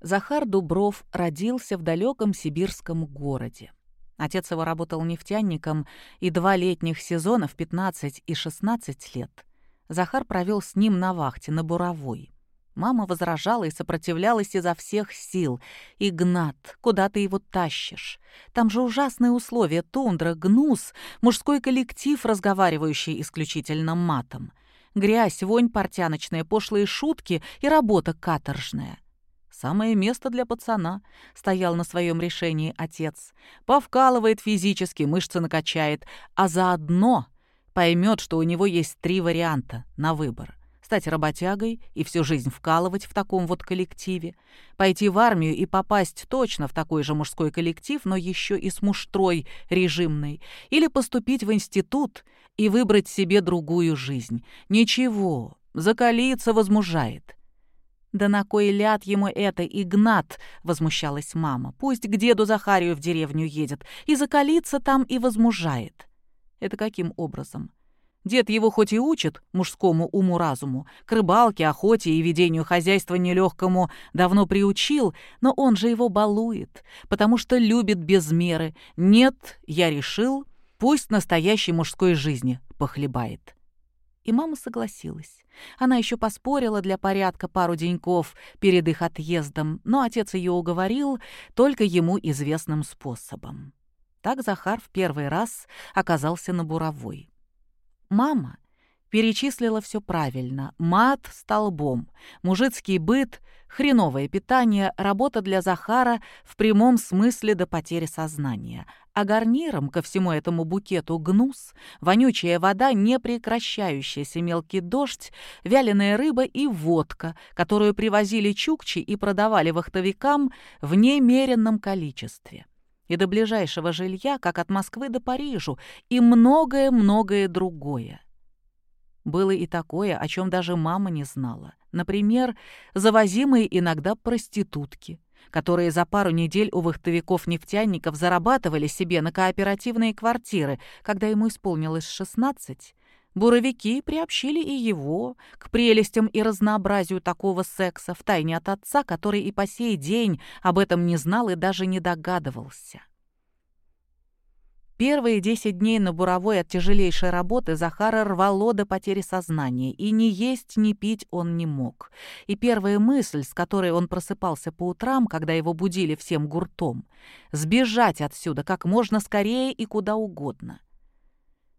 Захар Дубров родился в далеком сибирском городе. Отец его работал нефтяником, и два летних сезона в 15 и 16 лет Захар провел с ним на вахте, на буровой. Мама возражала и сопротивлялась изо всех сил. «Игнат, куда ты его тащишь? Там же ужасные условия, тундра, гнус, мужской коллектив, разговаривающий исключительно матом. Грязь, вонь портяночная, пошлые шутки и работа каторжная». «Самое место для пацана», — стоял на своем решении отец. «Повкалывает физически, мышцы накачает, а заодно поймет, что у него есть три варианта на выбор стать работягой и всю жизнь вкалывать в таком вот коллективе, пойти в армию и попасть точно в такой же мужской коллектив, но еще и с муштрой режимной, или поступить в институт и выбрать себе другую жизнь. Ничего, закалиться возмужает. «Да на кой ляд ему это, Игнат?» — возмущалась мама. «Пусть к деду Захарию в деревню едет и закалится там и возмужает». «Это каким образом?» Дед его хоть и учит мужскому уму-разуму, к рыбалке, охоте и ведению хозяйства нелегкому давно приучил, но он же его балует, потому что любит без меры. Нет, я решил, пусть настоящей мужской жизни похлебает. И мама согласилась. Она еще поспорила для порядка пару деньков перед их отъездом, но отец ее уговорил только ему известным способом. Так Захар в первый раз оказался на буровой. Мама перечислила все правильно. Мат столбом, мужицкий быт, хреновое питание, работа для Захара в прямом смысле до потери сознания. А гарниром ко всему этому букету гнус, вонючая вода, непрекращающийся мелкий дождь, вяленая рыба и водка, которую привозили чукчи и продавали вахтовикам в немеренном количестве и до ближайшего жилья, как от Москвы до Парижу, и многое-многое другое. Было и такое, о чем даже мама не знала. Например, завозимые иногда проститутки, которые за пару недель у вахтовиков-нефтяников зарабатывали себе на кооперативные квартиры, когда ему исполнилось 16. Буровики приобщили и его к прелестям и разнообразию такого секса в тайне от отца, который и по сей день об этом не знал и даже не догадывался. Первые десять дней на буровой от тяжелейшей работы Захара рвало до потери сознания, и ни есть, ни пить он не мог. И первая мысль, с которой он просыпался по утрам, когда его будили всем гуртом — сбежать отсюда как можно скорее и куда угодно.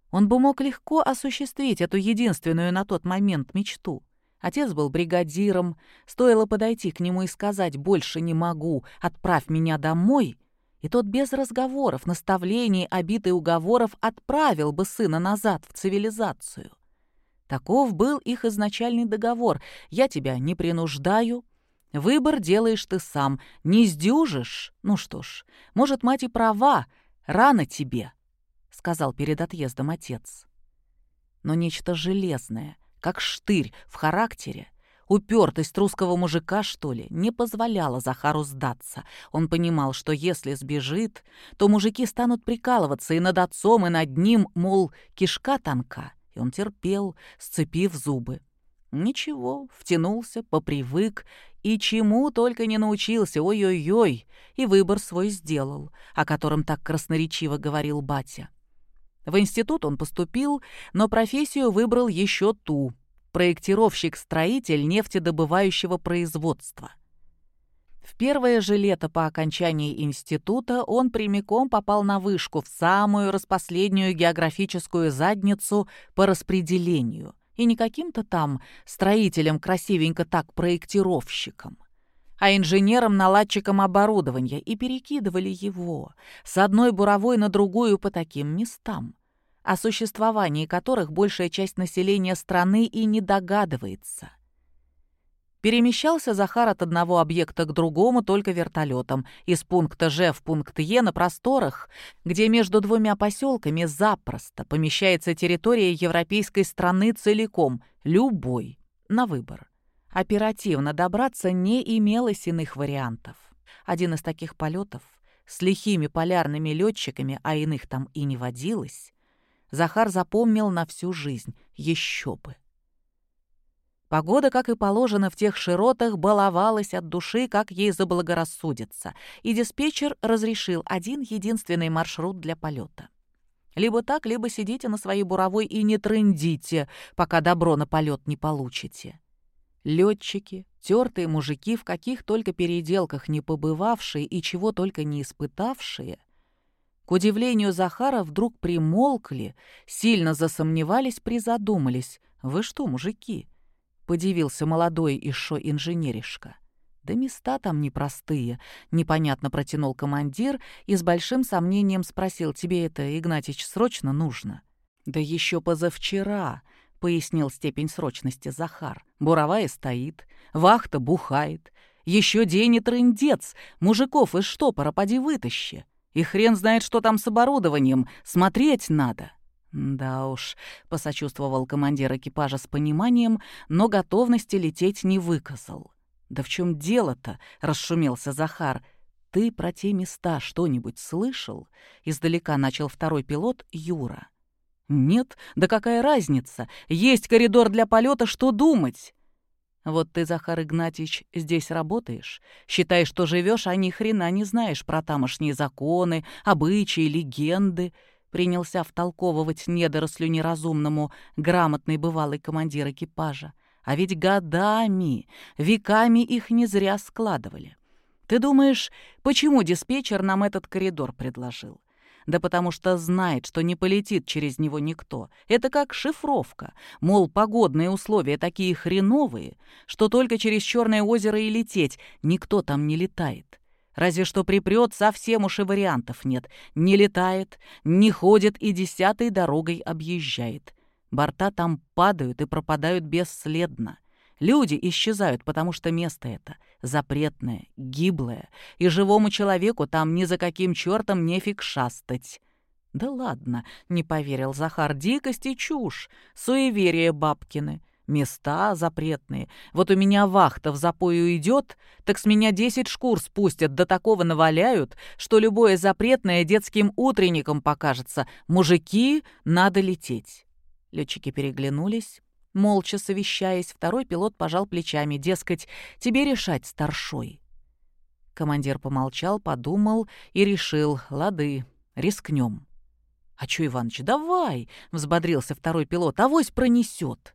Он бы мог легко осуществить эту единственную на тот момент мечту. Отец был бригадиром, стоило подойти к нему и сказать «больше не могу, отправь меня домой», и тот без разговоров, наставлений, обид и уговоров отправил бы сына назад в цивилизацию. Таков был их изначальный договор. «Я тебя не принуждаю, выбор делаешь ты сам, не сдюжишь. Ну что ж, может, мать и права, рано тебе», — сказал перед отъездом отец. Но нечто железное, как штырь в характере, Упертость русского мужика, что ли, не позволяла Захару сдаться. Он понимал, что если сбежит, то мужики станут прикалываться и над отцом, и над ним, мол, кишка тонка. И он терпел, сцепив зубы. Ничего, втянулся, попривык, и чему только не научился, ой-ой-ой, и выбор свой сделал, о котором так красноречиво говорил батя. В институт он поступил, но профессию выбрал еще ту — проектировщик-строитель нефтедобывающего производства. В первое же лето по окончании института он прямиком попал на вышку в самую распоследнюю географическую задницу по распределению. И не каким-то там строителем красивенько так проектировщиком, а инженером-наладчиком оборудования, и перекидывали его с одной буровой на другую по таким местам о существовании которых большая часть населения страны и не догадывается. Перемещался Захар от одного объекта к другому только вертолетом, из пункта Ж в пункт Е на просторах, где между двумя поселками запросто помещается территория европейской страны целиком, любой, на выбор. Оперативно добраться не имелось иных вариантов. Один из таких полетов с лихими полярными летчиками, а иных там и не водилось, Захар запомнил на всю жизнь. Еще бы. Погода, как и положено в тех широтах, баловалась от души, как ей заблагорассудится, и диспетчер разрешил один единственный маршрут для полета. Либо так, либо сидите на своей буровой и не трындите, пока добро на полет не получите. Летчики, тертые мужики, в каких только переделках не побывавшие и чего только не испытавшие, удивлению Захара вдруг примолкли, сильно засомневались, призадумались. «Вы что, мужики?» — подивился молодой еще инженеришка. «Да места там непростые», — непонятно протянул командир и с большим сомнением спросил, «Тебе это, Игнатьич, срочно нужно?» «Да еще позавчера», — пояснил степень срочности Захар. «Буровая стоит, вахта бухает. Еще день и трындец. Мужиков из штопора поди вытащи. И хрен знает, что там с оборудованием. Смотреть надо». «Да уж», — посочувствовал командир экипажа с пониманием, но готовности лететь не выказал. «Да в чем дело-то?» — расшумелся Захар. «Ты про те места что-нибудь слышал?» — издалека начал второй пилот Юра. «Нет? Да какая разница? Есть коридор для полета, что думать?» Вот ты, Захар Игнатьевич, здесь работаешь, считай, что живешь, а ни хрена не знаешь про тамошние законы, обычаи, легенды. Принялся втолковывать недорослю неразумному грамотный бывалый командир экипажа. А ведь годами, веками их не зря складывали. Ты думаешь, почему диспетчер нам этот коридор предложил? Да потому что знает, что не полетит через него никто. Это как шифровка. Мол, погодные условия такие хреновые, что только через Черное озеро и лететь. Никто там не летает. Разве что припрет, совсем уж и вариантов нет. Не летает, не ходит и десятой дорогой объезжает. Борта там падают и пропадают бесследно. Люди исчезают, потому что место это запретное, гиблое, и живому человеку там ни за каким чертом нефиг шастать. «Да ладно», — не поверил Захар, — «дикость и чушь, суеверие бабкины, места запретные. Вот у меня вахта в запою идет, так с меня десять шкур спустят, до такого наваляют, что любое запретное детским утренником покажется. Мужики, надо лететь». Летчики переглянулись, Молча совещаясь, второй пилот пожал плечами, дескать, тебе решать, старшой. Командир помолчал, подумал и решил, лады, рискнем. «А чё, Иваныч, давай!» — взбодрился второй пилот. «Авось пронесет!»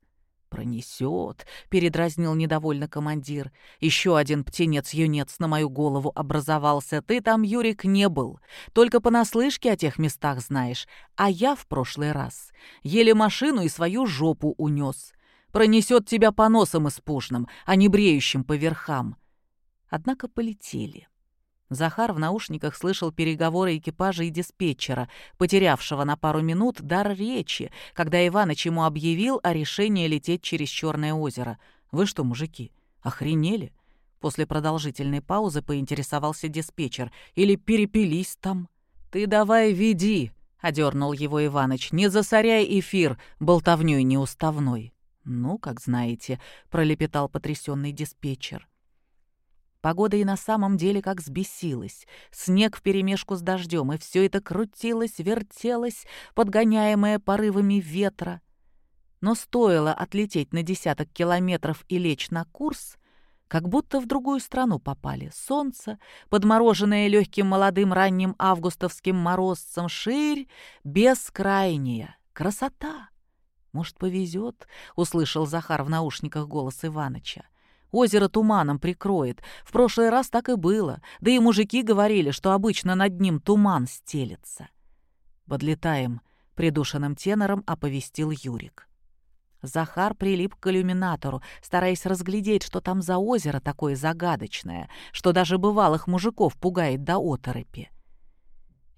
«Пронесет», — передразнил недовольно командир. «Еще один птенец-юнец на мою голову образовался. Ты там, Юрик, не был. Только понаслышке о тех местах знаешь. А я в прошлый раз еле машину и свою жопу унес. Пронесет тебя по носам испушным, а не бреющим по верхам». Однако полетели. Захар в наушниках слышал переговоры экипажа и диспетчера, потерявшего на пару минут дар речи, когда Иваныч ему объявил о решении лететь через Черное озеро. «Вы что, мужики, охренели?» После продолжительной паузы поинтересовался диспетчер. «Или перепились там?» «Ты давай веди!» — одернул его Иваныч. «Не засоряй эфир болтовнёй неуставной». «Ну, как знаете», — пролепетал потрясенный диспетчер. Погода и на самом деле как сбесилась. Снег вперемешку с дождем, и все это крутилось, вертелось, подгоняемое порывами ветра. Но стоило отлететь на десяток километров и лечь на курс, как будто в другую страну попали. Солнце, подмороженное легким молодым ранним августовским морозцем, ширь, бескрайняя. Красота! «Может, повезет?» — услышал Захар в наушниках голос Иваныча. Озеро туманом прикроет. В прошлый раз так и было. Да и мужики говорили, что обычно над ним туман стелется. «Подлетаем», — придушенным тенором оповестил Юрик. Захар прилип к иллюминатору, стараясь разглядеть, что там за озеро такое загадочное, что даже бывалых мужиков пугает до оторопи.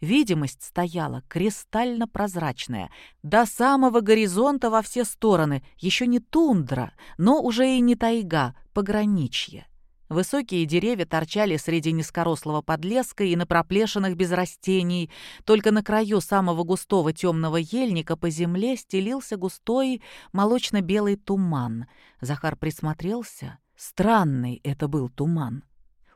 Видимость стояла кристально прозрачная, до самого горизонта во все стороны, еще не тундра, но уже и не тайга, пограничье. Высокие деревья торчали среди низкорослого подлеска и на проплешинах без растений. Только на краю самого густого темного ельника по земле стелился густой молочно-белый туман. Захар присмотрелся. Странный это был туман.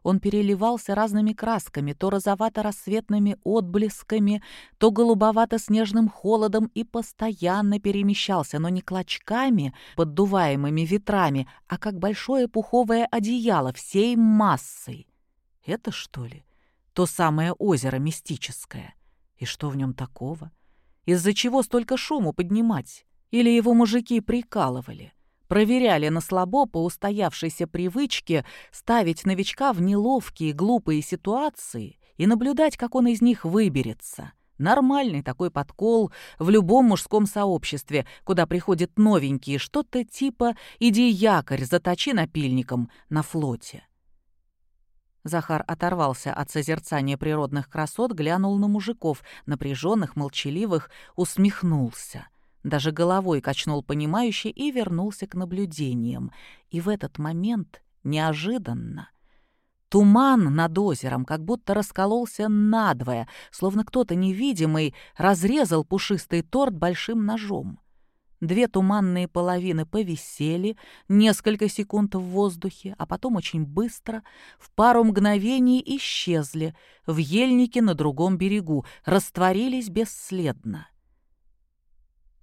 Он переливался разными красками, то розовато-рассветными отблесками, то голубовато-снежным холодом и постоянно перемещался, но не клочками, поддуваемыми ветрами, а как большое пуховое одеяло всей массой. Это, что ли, то самое озеро мистическое? И что в нем такого? Из-за чего столько шуму поднимать? Или его мужики прикалывали? Проверяли на слабо по устоявшейся привычке ставить новичка в неловкие, глупые ситуации и наблюдать, как он из них выберется. Нормальный такой подкол в любом мужском сообществе, куда приходят новенькие, что-то типа «иди якорь, заточи напильником» на флоте. Захар оторвался от созерцания природных красот, глянул на мужиков, напряженных, молчаливых, усмехнулся. Даже головой качнул понимающе и вернулся к наблюдениям. И в этот момент, неожиданно, туман над озером как будто раскололся надвое, словно кто-то невидимый разрезал пушистый торт большим ножом. Две туманные половины повисели несколько секунд в воздухе, а потом очень быстро, в пару мгновений исчезли в ельнике на другом берегу, растворились бесследно.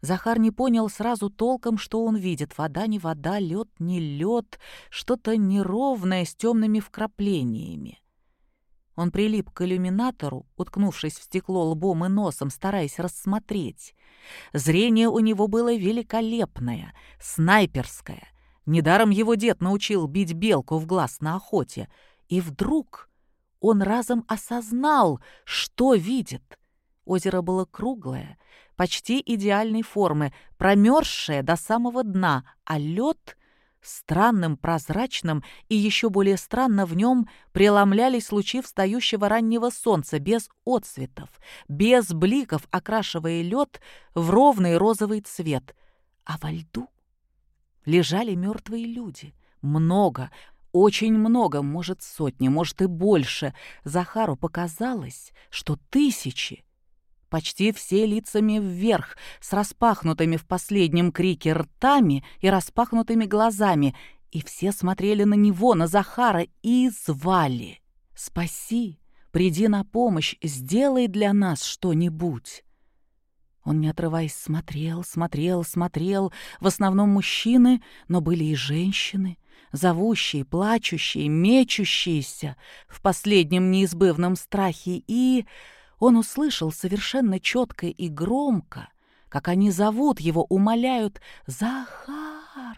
Захар не понял сразу толком, что он видит. Вода не вода, лед не лед, что-то неровное с темными вкраплениями. Он прилип к иллюминатору, уткнувшись в стекло лбом и носом, стараясь рассмотреть. Зрение у него было великолепное, снайперское. Недаром его дед научил бить белку в глаз на охоте. И вдруг он разом осознал, что видит. Озеро было круглое, почти идеальной формы, промерзшее до самого дна, а лед странным, прозрачным, и еще более странно в нем преломлялись лучи встающего раннего солнца без отцветов, без бликов, окрашивая лед в ровный розовый цвет. А во льду лежали мертвые люди. Много, очень много, может, сотни, может и больше. Захару показалось, что тысячи почти все лицами вверх, с распахнутыми в последнем крике ртами и распахнутыми глазами, и все смотрели на него, на Захара, и звали. «Спаси! Приди на помощь! Сделай для нас что-нибудь!» Он, не отрываясь, смотрел, смотрел, смотрел. В основном мужчины, но были и женщины, зовущие, плачущие, мечущиеся в последнем неизбывном страхе и он услышал совершенно четко и громко, как они зовут его, умоляют «Захар!».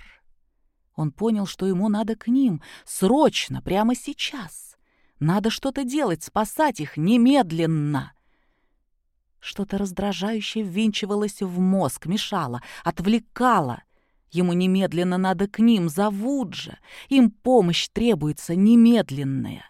Он понял, что ему надо к ним, срочно, прямо сейчас. Надо что-то делать, спасать их немедленно. Что-то раздражающее ввинчивалось в мозг, мешало, отвлекало. Ему немедленно надо к ним, зовут же. Им помощь требуется немедленная.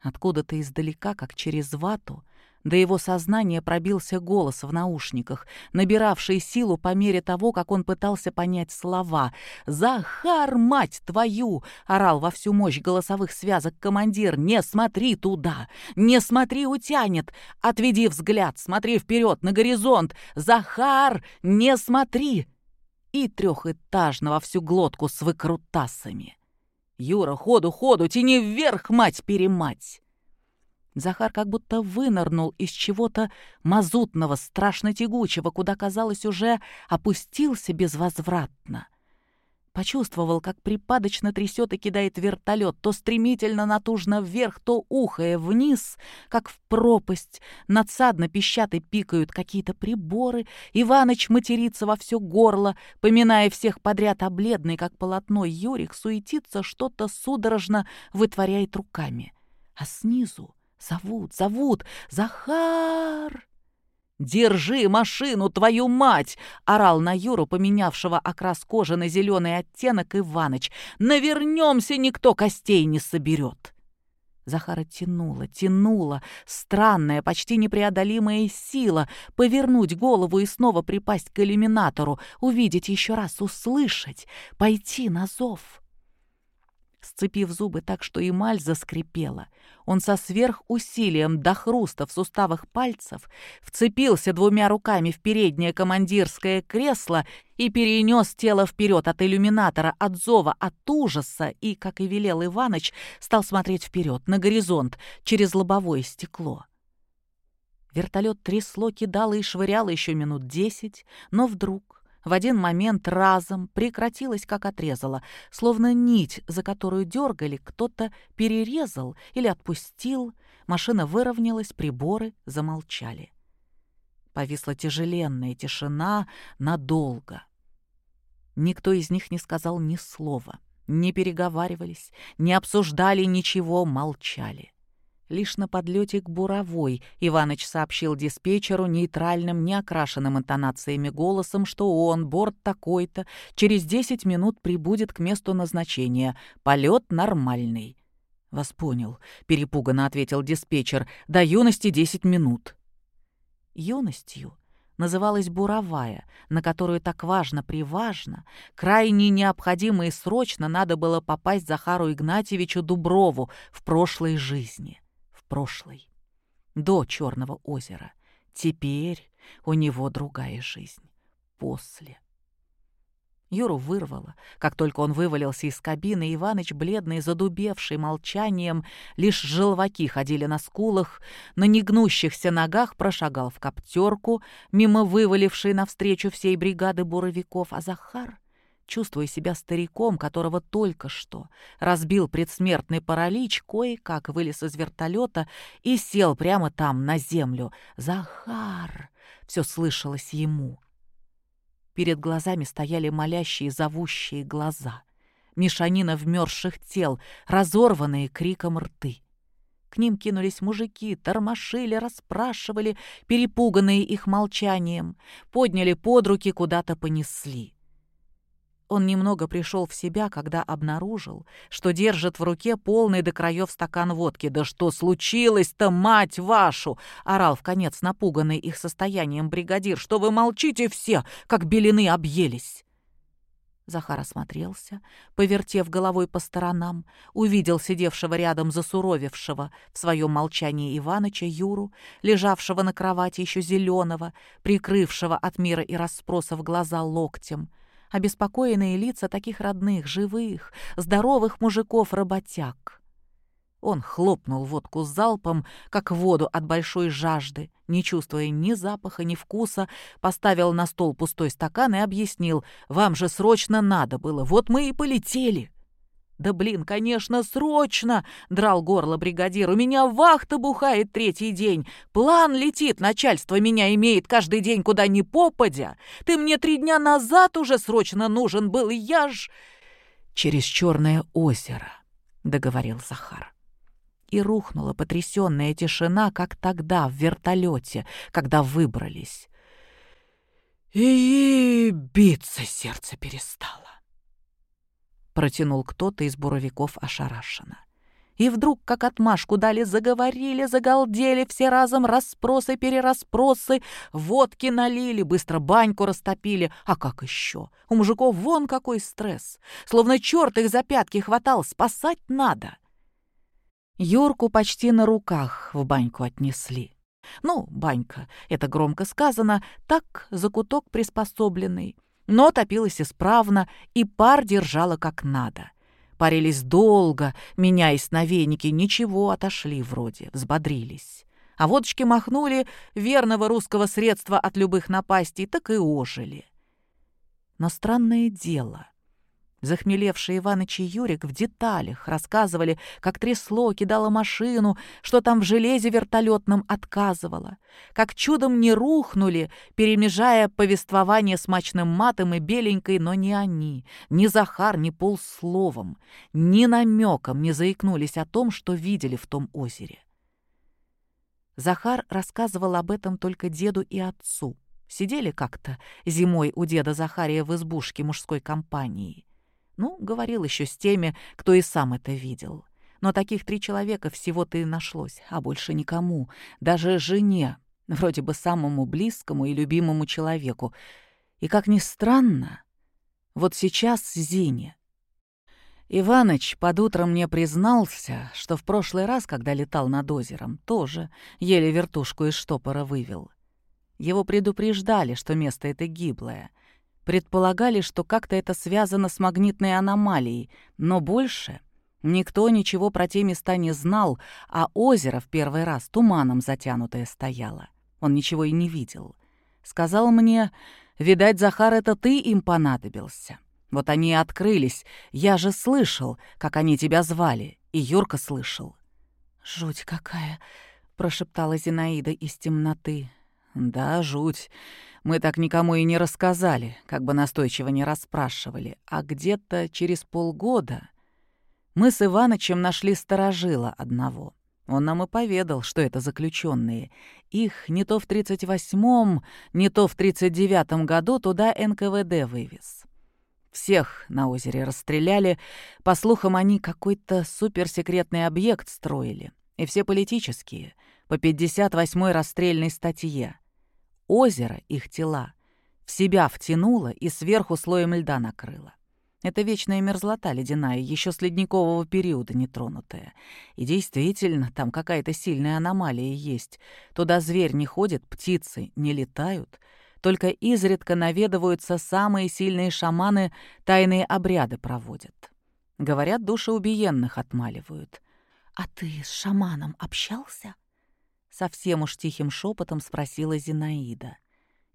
Откуда-то издалека, как через вату, до его сознания пробился голос в наушниках, набиравший силу по мере того, как он пытался понять слова. «Захар, мать твою!» — орал во всю мощь голосовых связок командир. «Не смотри туда! Не смотри, утянет! Отведи взгляд, смотри вперед, на горизонт! Захар, не смотри!» И трехэтажно во всю глотку с выкрутасами. «Юра, ходу, ходу, тяни вверх, мать-перемать!» Захар как будто вынырнул из чего-то мазутного, страшно тягучего, куда, казалось, уже опустился безвозвратно. Почувствовал, как припадочно трясет и кидает вертолет, то стремительно натужно вверх, то ухая вниз, как в пропасть. Надсадно пищат и пикают какие-то приборы. Иваныч матерится во все горло, поминая всех подряд, а бледный, как полотно, Юрик суетится, что-то судорожно вытворяет руками. А снизу Зовут, зовут! Захар!» «Держи машину, твою мать!» — орал на Юру, поменявшего окрас кожи на зеленый оттенок Иваныч. «Навернемся, никто костей не соберет!» Захара тянула, тянула, странная, почти непреодолимая сила повернуть голову и снова припасть к иллюминатору, увидеть еще раз, услышать, пойти на зов. Сцепив зубы так, что эмаль заскрипела, он со сверхусилием до хруста в суставах пальцев вцепился двумя руками в переднее командирское кресло и перенес тело вперед от иллюминатора, от зова, от ужаса и, как и велел Иваныч, стал смотреть вперед, на горизонт, через лобовое стекло. Вертолет трясло, кидало и швыряло еще минут десять, но вдруг в один момент разом прекратилась, как отрезала, словно нить, за которую дергали, кто-то перерезал или отпустил. Машина выровнялась, приборы замолчали. Повисла тяжеленная тишина надолго. Никто из них не сказал ни слова, не переговаривались, не обсуждали ничего, молчали. Лишь на подлете к Буровой Иваныч сообщил диспетчеру нейтральным, неокрашенным интонациями голосом, что он, борт такой-то, через 10 минут прибудет к месту назначения. Полет нормальный. «Вас понял», — перепуганно ответил диспетчер. «До юности 10 минут». Юностью называлась Буровая, на которую так важно-приважно, крайне необходимо и срочно надо было попасть Захару Игнатьевичу Дуброву в прошлой жизни прошлый, до Черного озера. Теперь у него другая жизнь. После. Юру вырвало. Как только он вывалился из кабины, Иваныч, бледный, задубевший молчанием, лишь желваки ходили на скулах, на негнущихся ногах прошагал в коптерку, мимо вывалившей навстречу всей бригады буровиков, а Захар чувствуя себя стариком, которого только что разбил предсмертный паралич, кое-как вылез из вертолета и сел прямо там, на землю. «Захар!» — все слышалось ему. Перед глазами стояли молящие, зовущие глаза. Мешанина вмерзших тел, разорванные криком рты. К ним кинулись мужики, тормошили, расспрашивали, перепуганные их молчанием, подняли под руки, куда-то понесли. Он немного пришел в себя, когда обнаружил, что держит в руке полный до краев стакан водки. «Да что случилось-то, мать вашу!» — орал в конец напуганный их состоянием бригадир. «Что вы молчите все, как белины объелись!» Захар осмотрелся, повертев головой по сторонам, увидел сидевшего рядом засуровевшего в своем молчании Иваныча Юру, лежавшего на кровати еще зеленого, прикрывшего от мира и расспросов глаза локтем — обеспокоенные лица таких родных, живых, здоровых мужиков-работяг. Он хлопнул водку залпом, как воду от большой жажды, не чувствуя ни запаха, ни вкуса, поставил на стол пустой стакан и объяснил, «Вам же срочно надо было, вот мы и полетели». «Да блин, конечно, срочно!» — драл горло бригадир. «У меня вахта бухает третий день. План летит, начальство меня имеет каждый день куда ни попадя. Ты мне три дня назад уже срочно нужен был, и я ж...» «Через Черное озеро», — договорил Захар. И рухнула потрясенная тишина, как тогда в вертолете, когда выбрались. И биться сердце перестало протянул кто-то из буровиков ошарашенно. И вдруг, как отмашку дали, заговорили, загалдели, все разом расспросы, перераспросы, водки налили, быстро баньку растопили. А как еще? У мужиков вон какой стресс. Словно черт их за пятки хватал, спасать надо. Юрку почти на руках в баньку отнесли. Ну, банька, это громко сказано, так закуток приспособленный но топилась исправно, и пар держала как надо. Парились долго, меняясь на веники, ничего, отошли вроде, взбодрились. А водочки махнули верного русского средства от любых напастей, так и ожили. Но странное дело — Захмелевший Иваныч и Юрик в деталях рассказывали, как трясло, кидало машину, что там в железе вертолетном отказывало, как чудом не рухнули, перемежая повествование с мачным матом и беленькой, но не они, ни Захар, ни полсловом, ни намеком не заикнулись о том, что видели в том озере. Захар рассказывал об этом только деду и отцу. Сидели как-то зимой у деда Захария в избушке мужской компании. Ну, говорил еще с теми, кто и сам это видел. Но таких три человека всего-то и нашлось, а больше никому, даже жене, вроде бы самому близкому и любимому человеку. И, как ни странно, вот сейчас Зине. Иваныч под утро мне признался, что в прошлый раз, когда летал над озером, тоже еле вертушку из штопора вывел. Его предупреждали, что место это гиблое. Предполагали, что как-то это связано с магнитной аномалией, но больше никто ничего про те места не знал, а озеро в первый раз туманом затянутое стояло. Он ничего и не видел. Сказал мне, видать, Захар, это ты им понадобился. Вот они и открылись. Я же слышал, как они тебя звали. И Юрка слышал. «Жуть какая!» — прошептала Зинаида из темноты. «Да, жуть. Мы так никому и не рассказали, как бы настойчиво не расспрашивали. А где-то через полгода мы с Иванычем нашли сторожила одного. Он нам и поведал, что это заключенные. Их не то в 38-м, не то в 39-м году туда НКВД вывез. Всех на озере расстреляли. По слухам, они какой-то суперсекретный объект строили. И все политические. По 58-й расстрельной статье. Озеро, их тела, в себя втянуло и сверху слоем льда накрыло. Это вечная мерзлота ледяная, еще с ледникового периода нетронутая. И действительно, там какая-то сильная аномалия есть. Туда зверь не ходит, птицы не летают — только изредка наведываются самые сильные шаманы, тайные обряды проводят. Говорят, души убиенных отмаливают. «А ты с шаманом общался?» Совсем уж тихим шепотом спросила Зинаида.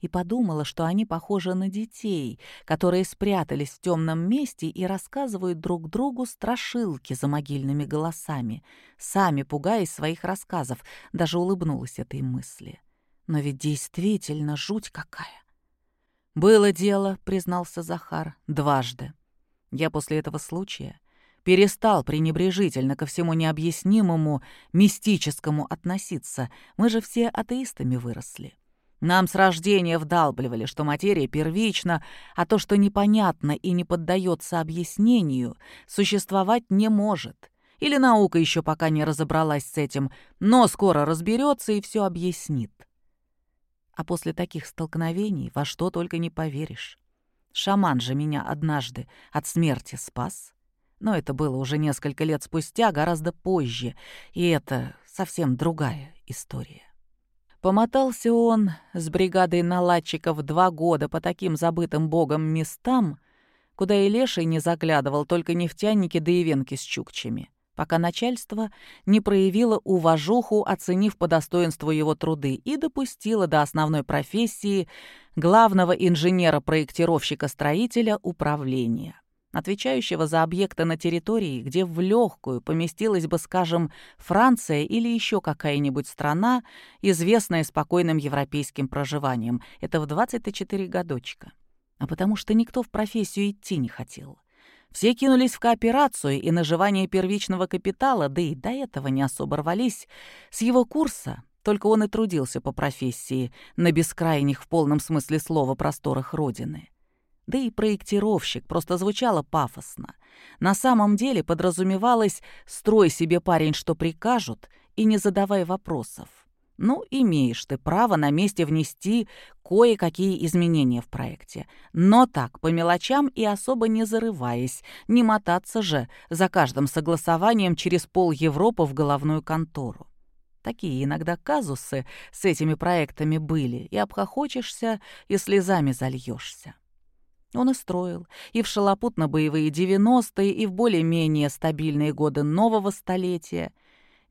И подумала, что они похожи на детей, которые спрятались в темном месте и рассказывают друг другу страшилки за могильными голосами, сами пугаясь своих рассказов, даже улыбнулась этой мысли. Но ведь действительно жуть какая. «Было дело», — признался Захар, — «дважды. Я после этого случая перестал пренебрежительно ко всему необъяснимому, мистическому относиться. Мы же все атеистами выросли. Нам с рождения вдалбливали, что материя первична, а то, что непонятно и не поддается объяснению, существовать не может. Или наука еще пока не разобралась с этим, но скоро разберется и все объяснит. А после таких столкновений во что только не поверишь. Шаман же меня однажды от смерти спас. Но это было уже несколько лет спустя, гораздо позже, и это совсем другая история. Помотался он с бригадой наладчиков два года по таким забытым богом местам, куда и леший не заглядывал, только нефтяники да и с чукчами пока начальство не проявило уважуху, оценив по достоинству его труды, и допустило до основной профессии главного инженера-проектировщика-строителя управления, отвечающего за объекты на территории, где в легкую поместилась бы, скажем, Франция или еще какая-нибудь страна, известная спокойным европейским проживанием. Это в 24 годочка. А потому что никто в профессию идти не хотел. Все кинулись в кооперацию и наживание первичного капитала, да и до этого не особо рвались. С его курса только он и трудился по профессии на бескрайних в полном смысле слова просторах Родины. Да и проектировщик просто звучало пафосно. На самом деле подразумевалось «строй себе парень, что прикажут, и не задавай вопросов». Ну, имеешь ты право на месте внести кое-какие изменения в проекте. Но так, по мелочам и особо не зарываясь, не мотаться же за каждым согласованием через пол Европы в головную контору. Такие иногда казусы с этими проектами были, и обхохочешься, и слезами зальешься. Он и строил, и в шалопутно-боевые 90-е, и в более-менее стабильные годы нового столетия —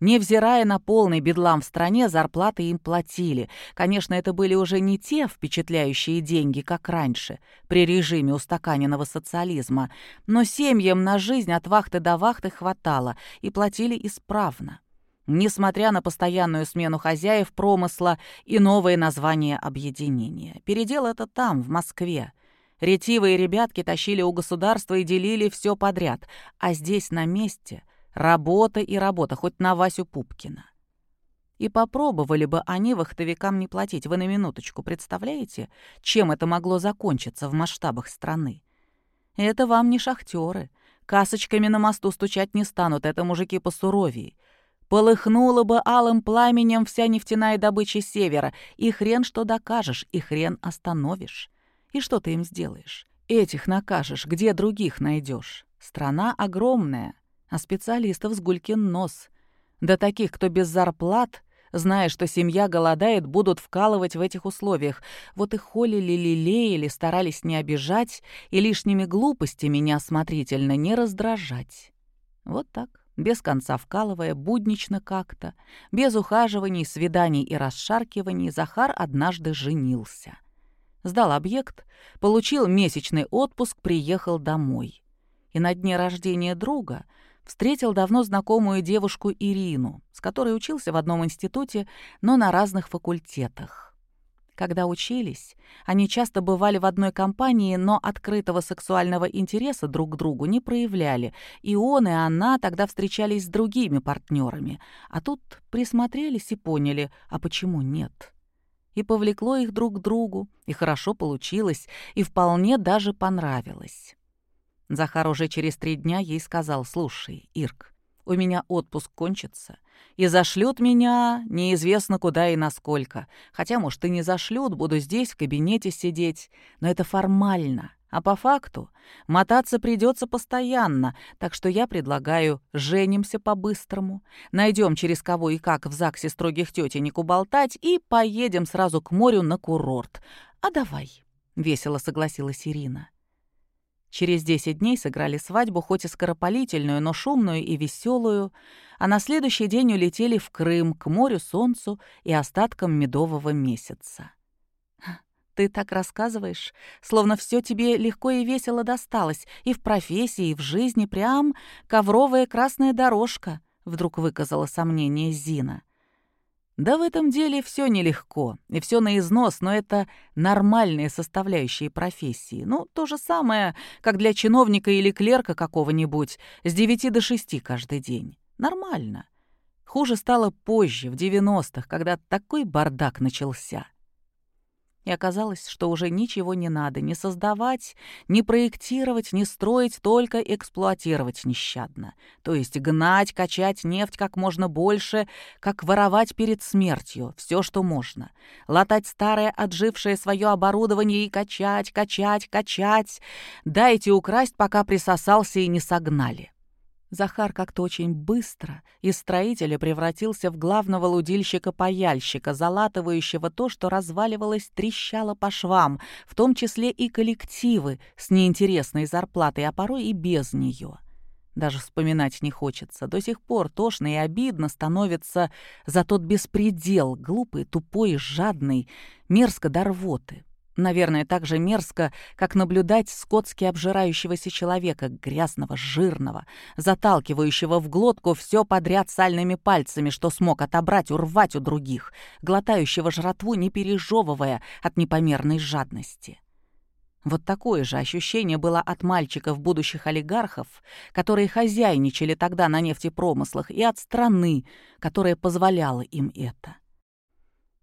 Невзирая на полный бедлам в стране, зарплаты им платили. Конечно, это были уже не те впечатляющие деньги, как раньше, при режиме устаканенного социализма, но семьям на жизнь от вахты до вахты хватало и платили исправно. Несмотря на постоянную смену хозяев промысла и новое название объединения. Передел это там, в Москве. Ретивые ребятки тащили у государства и делили все подряд, а здесь на месте Работа и работа, хоть на Васю Пупкина. И попробовали бы они вахтовикам не платить. Вы на минуточку представляете, чем это могло закончиться в масштабах страны? Это вам не шахтеры. Касочками на мосту стучать не станут, это мужики посуровее. Полыхнула бы алым пламенем вся нефтяная добыча севера, и хрен что докажешь, и хрен остановишь. И что ты им сделаешь? Этих накажешь, где других найдешь? Страна огромная, а специалистов с гулькин нос. Да таких, кто без зарплат, зная, что семья голодает, будут вкалывать в этих условиях. Вот и холили, лелеяли, старались не обижать и лишними глупостями неосмотрительно не раздражать. Вот так, без конца вкалывая, буднично как-то, без ухаживаний, свиданий и расшаркиваний, Захар однажды женился. Сдал объект, получил месячный отпуск, приехал домой. И на дне рождения друга — встретил давно знакомую девушку Ирину, с которой учился в одном институте, но на разных факультетах. Когда учились, они часто бывали в одной компании, но открытого сексуального интереса друг к другу не проявляли, и он и она тогда встречались с другими партнерами, а тут присмотрелись и поняли, а почему нет. И повлекло их друг к другу, и хорошо получилось, и вполне даже понравилось. Захар уже через три дня ей сказал, «Слушай, Ирк, у меня отпуск кончится, и зашлют меня неизвестно куда и насколько. Хотя, может, и не зашлют, буду здесь в кабинете сидеть, но это формально. А по факту мотаться придется постоянно, так что я предлагаю женимся по-быстрому, найдем через кого и как в ЗАГСе строгих тетенек уболтать и поедем сразу к морю на курорт. А давай, — весело согласилась Ирина. Через 10 дней сыграли свадьбу, хоть и скоропалительную, но шумную и веселую, а на следующий день улетели в Крым, к морю, солнцу и остаткам медового месяца. «Ты так рассказываешь, словно все тебе легко и весело досталось, и в профессии, и в жизни, прям ковровая красная дорожка», — вдруг выказала сомнение Зина. Да в этом деле все нелегко, и все на износ, но это нормальные составляющие профессии. Ну, то же самое, как для чиновника или клерка какого-нибудь, с 9 до 6 каждый день. Нормально. Хуже стало позже, в 90-х, когда такой бардак начался. И оказалось, что уже ничего не надо ни создавать, ни проектировать, ни строить, только эксплуатировать нещадно. То есть гнать, качать нефть как можно больше, как воровать перед смертью, все, что можно. Латать старое, отжившее свое оборудование и качать, качать, качать. Дайте украсть, пока присосался и не согнали. Захар как-то очень быстро из строителя превратился в главного лудильщика-паяльщика, залатывающего то, что разваливалось, трещало по швам, в том числе и коллективы с неинтересной зарплатой, а порой и без нее. Даже вспоминать не хочется. До сих пор тошно и обидно становится за тот беспредел, глупый, тупой, жадный, мерзко до рвоты. Наверное, так же мерзко, как наблюдать скотски обжирающегося человека, грязного, жирного, заталкивающего в глотку все подряд сальными пальцами, что смог отобрать, урвать у других, глотающего жратву, не пережевывая от непомерной жадности. Вот такое же ощущение было от мальчиков будущих олигархов, которые хозяйничали тогда на нефтепромыслах, и от страны, которая позволяла им это.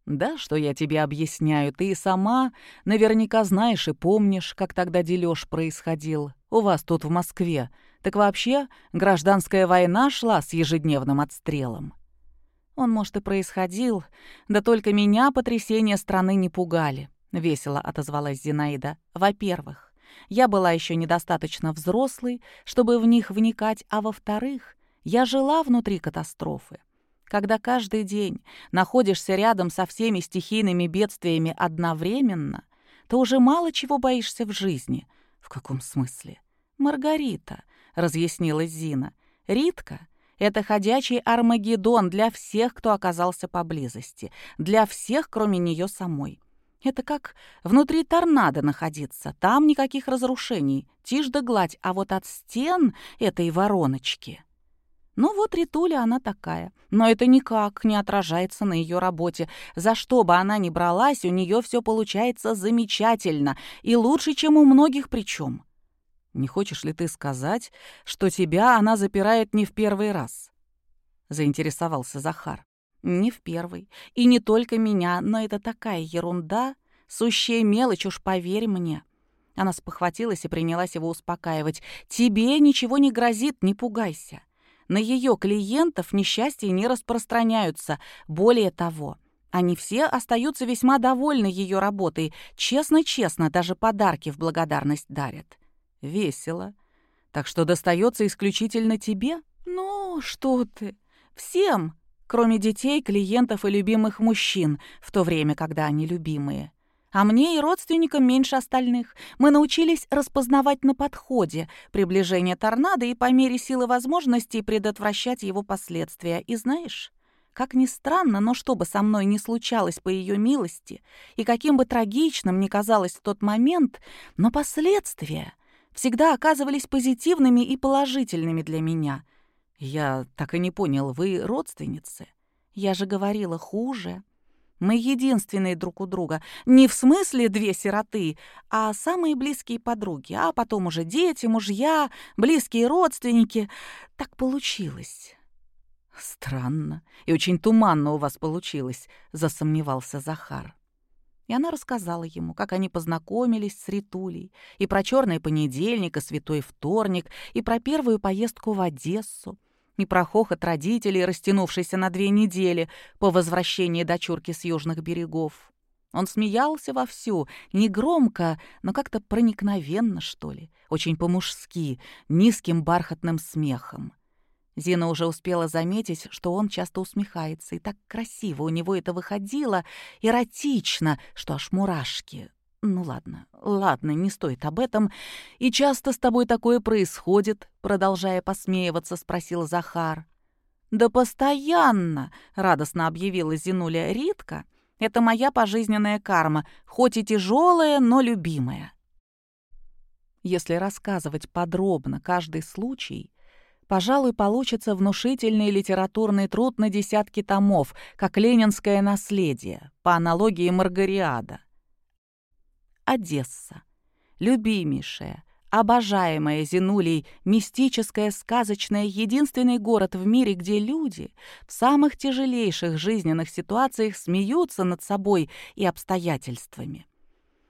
Да, что я тебе объясняю, ты и сама наверняка знаешь и помнишь, как тогда дележ происходил. У вас тут в Москве. Так вообще гражданская война шла с ежедневным отстрелом. Он, может, и происходил, да только меня потрясения страны не пугали, — весело отозвалась Зинаида. Во-первых, я была еще недостаточно взрослой, чтобы в них вникать, а во-вторых, я жила внутри катастрофы. Когда каждый день находишься рядом со всеми стихийными бедствиями одновременно, то уже мало чего боишься в жизни. В каком смысле? Маргарита, разъяснила Зина. Ритка — это ходячий Армагеддон для всех, кто оказался поблизости, для всех, кроме нее самой. Это как внутри торнадо находиться. Там никаких разрушений, тишь да гладь, а вот от стен этой вороночки ну вот Ритуля она такая. Но это никак не отражается на ее работе. За что бы она ни бралась, у нее все получается замечательно. И лучше, чем у многих причем. Не хочешь ли ты сказать, что тебя она запирает не в первый раз? Заинтересовался Захар. Не в первый. И не только меня, но это такая ерунда. Сущая мелочь, уж поверь мне. Она спохватилась и принялась его успокаивать. «Тебе ничего не грозит, не пугайся. На ее клиентов несчастья не распространяются. Более того, они все остаются весьма довольны ее работой. Честно-честно, даже подарки в благодарность дарят. Весело. Так что достается исключительно тебе? Ну, что ты. Всем, кроме детей, клиентов и любимых мужчин, в то время, когда они любимые. А мне и родственникам меньше остальных. Мы научились распознавать на подходе приближение торнадо и по мере силы возможностей предотвращать его последствия. И знаешь, как ни странно, но что бы со мной ни случалось по ее милости, и каким бы трагичным ни казалось в тот момент, но последствия всегда оказывались позитивными и положительными для меня. Я так и не понял, вы родственницы? Я же говорила хуже. Мы единственные друг у друга. Не в смысле две сироты, а самые близкие подруги. А потом уже дети, мужья, близкие родственники. Так получилось. «Странно и очень туманно у вас получилось», — засомневался Захар. И она рассказала ему, как они познакомились с Ритулей, и про черный понедельник, и святой вторник, и про первую поездку в Одессу, и про хохот родителей, растянувшийся на две недели по возвращении дочурки с южных берегов. Он смеялся вовсю, негромко, но как-то проникновенно, что ли, очень по-мужски, низким бархатным смехом. Зина уже успела заметить, что он часто усмехается, и так красиво у него это выходило, эротично, что аж мурашки. «Ну ладно, ладно, не стоит об этом. И часто с тобой такое происходит?» Продолжая посмеиваться, спросил Захар. «Да постоянно!» — радостно объявила Зинуля Ритка. «Это моя пожизненная карма, хоть и тяжелая, но любимая». Если рассказывать подробно каждый случай, пожалуй, получится внушительный литературный труд на десятки томов, как «Ленинское наследие», по аналогии Маргариада. Одесса. Любимейшая, обожаемая Зинулей, мистическая, сказочная, единственный город в мире, где люди в самых тяжелейших жизненных ситуациях смеются над собой и обстоятельствами.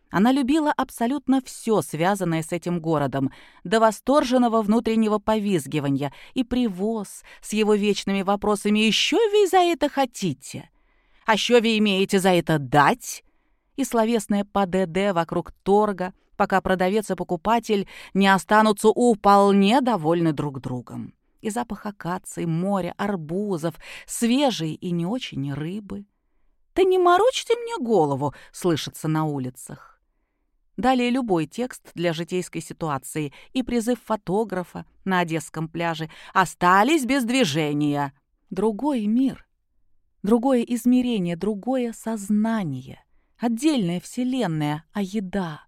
Она любила абсолютно все, связанное с этим городом, до восторженного внутреннего повизгивания и привоз с его вечными вопросами «Еще вы за это хотите?» «А что вы имеете за это дать?» И словесное ПДД вокруг торга, пока продавец и покупатель не останутся вполне довольны друг другом. И запах акаций, моря, арбузов, свежей и не очень рыбы. «Да не морочьте мне голову!» — слышится на улицах. Далее любой текст для житейской ситуации и призыв фотографа на Одесском пляже остались без движения. Другой мир, другое измерение, другое сознание, отдельная вселенная, а еда,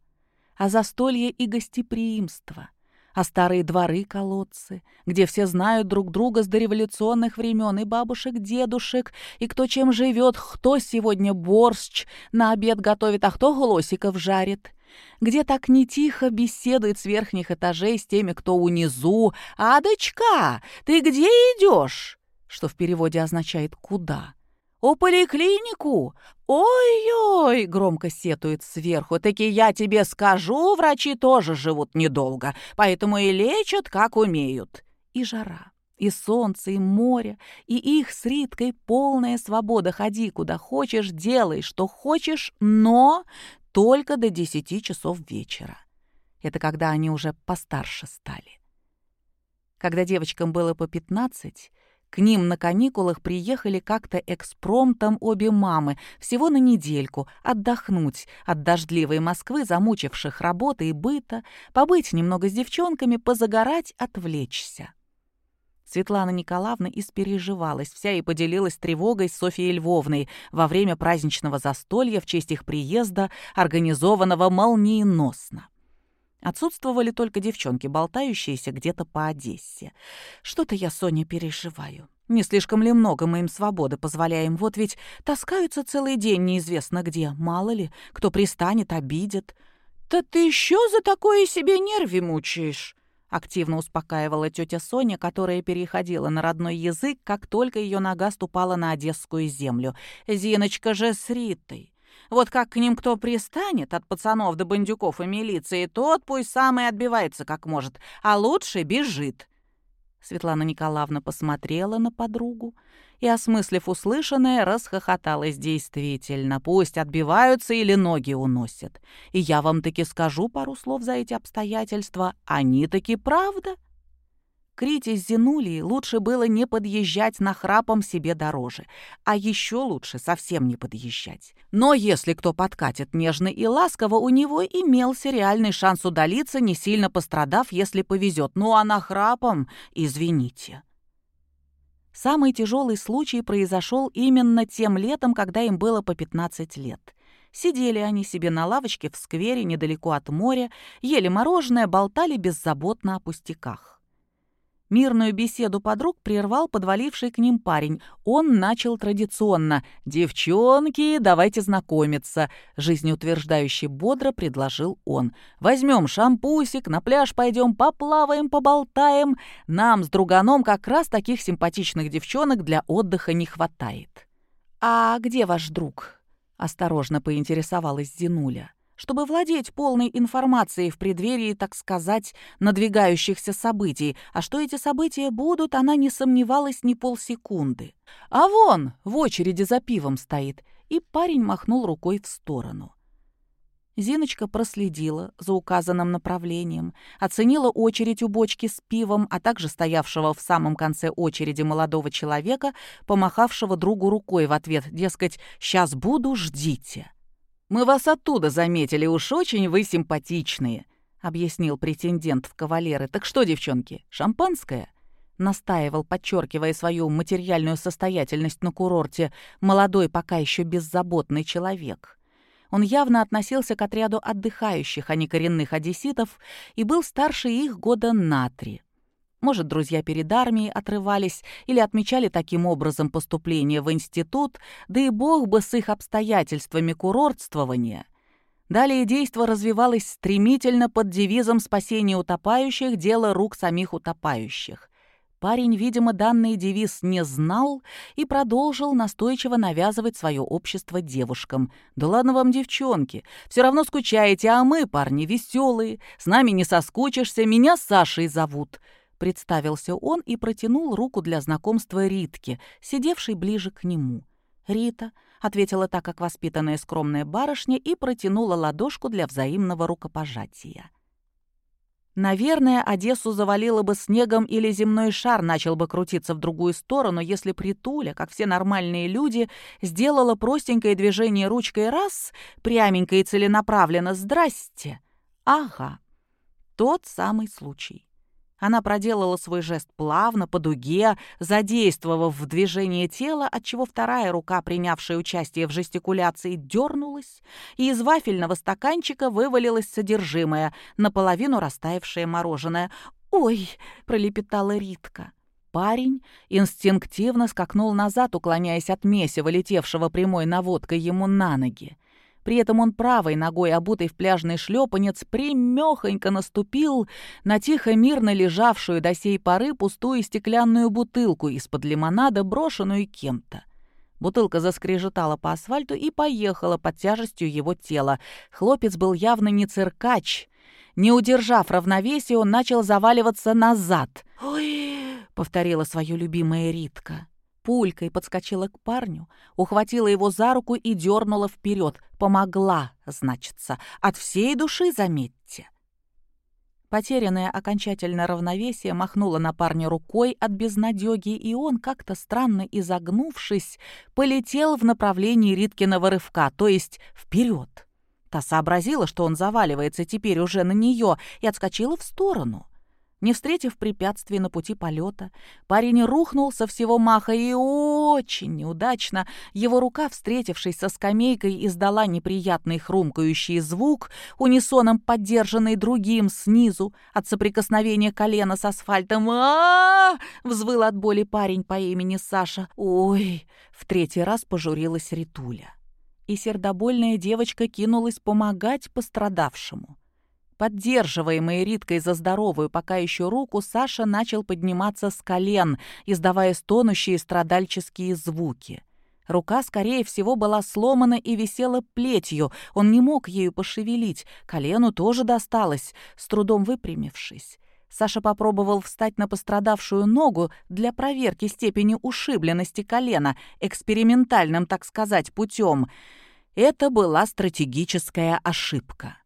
а застолье и гостеприимство, а старые дворы-колодцы, где все знают друг друга с дореволюционных времен, и бабушек, дедушек, и кто чем живет, кто сегодня борщ на обед готовит, а кто глосиков жарит — где так не тихо беседует с верхних этажей с теми, кто унизу. «Адочка, ты где идешь?» Что в переводе означает «куда?». «О поликлинику! Ой-ой!» — громко сетует сверху. «Таки я тебе скажу, врачи тоже живут недолго, поэтому и лечат, как умеют». И жара. И солнце, и море, и их с Риткой полная свобода. Ходи куда хочешь, делай, что хочешь, но только до 10 часов вечера. Это когда они уже постарше стали. Когда девочкам было по 15, к ним на каникулах приехали как-то экспромтом обе мамы, всего на недельку, отдохнуть от дождливой Москвы, замучивших работы и быта, побыть немного с девчонками, позагорать, отвлечься. Светлана Николаевна испереживалась вся и поделилась тревогой с Софьей Львовной во время праздничного застолья в честь их приезда, организованного молниеносно. Отсутствовали только девчонки, болтающиеся где-то по Одессе. Что-то я, Соня, переживаю. Не слишком ли много мы им свободы позволяем? Вот ведь таскаются целый день неизвестно где. Мало ли, кто пристанет, обидит. «Да ты еще за такое себе нерви мучаешь!» Активно успокаивала тетя Соня, которая переходила на родной язык, как только ее нога ступала на одесскую землю. «Зиночка же с Ритой. Вот как к ним кто пристанет, от пацанов до бандюков и милиции, тот пусть сам и отбивается как может, а лучше бежит». Светлана Николаевна посмотрела на подругу и, осмыслив услышанное, расхохоталась действительно. Пусть отбиваются или ноги уносят. И я вам таки скажу пару слов за эти обстоятельства. Они таки правда. Крите с Зинулией лучше было не подъезжать на храпом себе дороже, а еще лучше совсем не подъезжать. Но если кто подкатит нежно и ласково, у него имелся реальный шанс удалиться, не сильно пострадав, если повезет. Ну а на храпом, извините. Самый тяжелый случай произошел именно тем летом, когда им было по 15 лет. Сидели они себе на лавочке в сквере недалеко от моря, ели мороженое, болтали беззаботно о пустяках. Мирную беседу подруг прервал подваливший к ним парень. Он начал традиционно «Девчонки, давайте знакомиться», — жизнеутверждающе бодро предложил он. «Возьмем шампусик, на пляж пойдем, поплаваем, поболтаем. Нам с друганом как раз таких симпатичных девчонок для отдыха не хватает». «А где ваш друг?» — осторожно поинтересовалась Зинуля чтобы владеть полной информацией в преддверии, так сказать, надвигающихся событий. А что эти события будут, она не сомневалась ни полсекунды. А вон, в очереди за пивом стоит. И парень махнул рукой в сторону. Зиночка проследила за указанным направлением, оценила очередь у бочки с пивом, а также стоявшего в самом конце очереди молодого человека, помахавшего другу рукой в ответ, дескать, «Сейчас буду, ждите». «Мы вас оттуда заметили, уж очень вы симпатичные», — объяснил претендент в кавалеры. «Так что, девчонки, шампанское?» Настаивал, подчеркивая свою материальную состоятельность на курорте, молодой, пока еще беззаботный человек. Он явно относился к отряду отдыхающих, а не коренных одесситов, и был старше их года на три. Может, друзья перед армией отрывались или отмечали таким образом поступление в институт, да и бог бы с их обстоятельствами курортствования. Далее действо развивалось стремительно под девизом «Спасение утопающих – дело рук самих утопающих». Парень, видимо, данный девиз не знал и продолжил настойчиво навязывать свое общество девушкам. «Да ладно вам, девчонки, все равно скучаете, а мы, парни, веселые, с нами не соскучишься, меня Сашей зовут». Представился он и протянул руку для знакомства Ритке, сидевшей ближе к нему. «Рита», — ответила так, как воспитанная скромная барышня, и протянула ладошку для взаимного рукопожатия. Наверное, Одессу завалило бы снегом или земной шар начал бы крутиться в другую сторону, если Притуля, как все нормальные люди, сделала простенькое движение ручкой раз, пряменько и целенаправленно «Здрасте!» Ага, тот самый случай. Она проделала свой жест плавно, по дуге, задействовав в движение тела, отчего вторая рука, принявшая участие в жестикуляции, дернулась, и из вафельного стаканчика вывалилось содержимое, наполовину растаявшее мороженое. «Ой!» — пролепетала Ритка. Парень инстинктивно скакнул назад, уклоняясь от месива, летевшего прямой наводкой ему на ноги. При этом он правой ногой, обутой в пляжный шлепанец, примехонько наступил на тихо мирно лежавшую до сей поры пустую стеклянную бутылку из-под лимонада, брошенную кем-то. Бутылка заскрежетала по асфальту и поехала под тяжестью его тела. Хлопец был явно не циркач. Не удержав равновесие, он начал заваливаться назад. «Ой!» — повторила свое любимая Ритка пулькой подскочила к парню, ухватила его за руку и дернула вперед. Помогла, значится. От всей души, заметьте. Потерянное окончательно равновесие махнуло на парня рукой от безнадёги, и он, как-то странно изогнувшись, полетел в направлении Риткиного рывка, то есть вперед. Та сообразила, что он заваливается теперь уже на нее, и отскочила в сторону — не встретив препятствий на пути полета, парень рухнул со всего маха и очень неудачно его рука, встретившись со скамейкой, издала неприятный хрумкающий звук, унисоном поддержанный другим снизу от соприкосновения колена с асфальтом. а, -а, взвыл от боли парень по имени Саша. «Ой!» — в третий раз пожурилась Ритуля. И сердобольная девочка кинулась помогать пострадавшему. Поддерживаемый Риткой за здоровую пока еще руку, Саша начал подниматься с колен, издавая стонущие страдальческие звуки. Рука, скорее всего, была сломана и висела плетью. Он не мог ею пошевелить. Колену тоже досталось, с трудом выпрямившись. Саша попробовал встать на пострадавшую ногу для проверки степени ушибленности колена, экспериментальным, так сказать, путем. Это была стратегическая ошибка.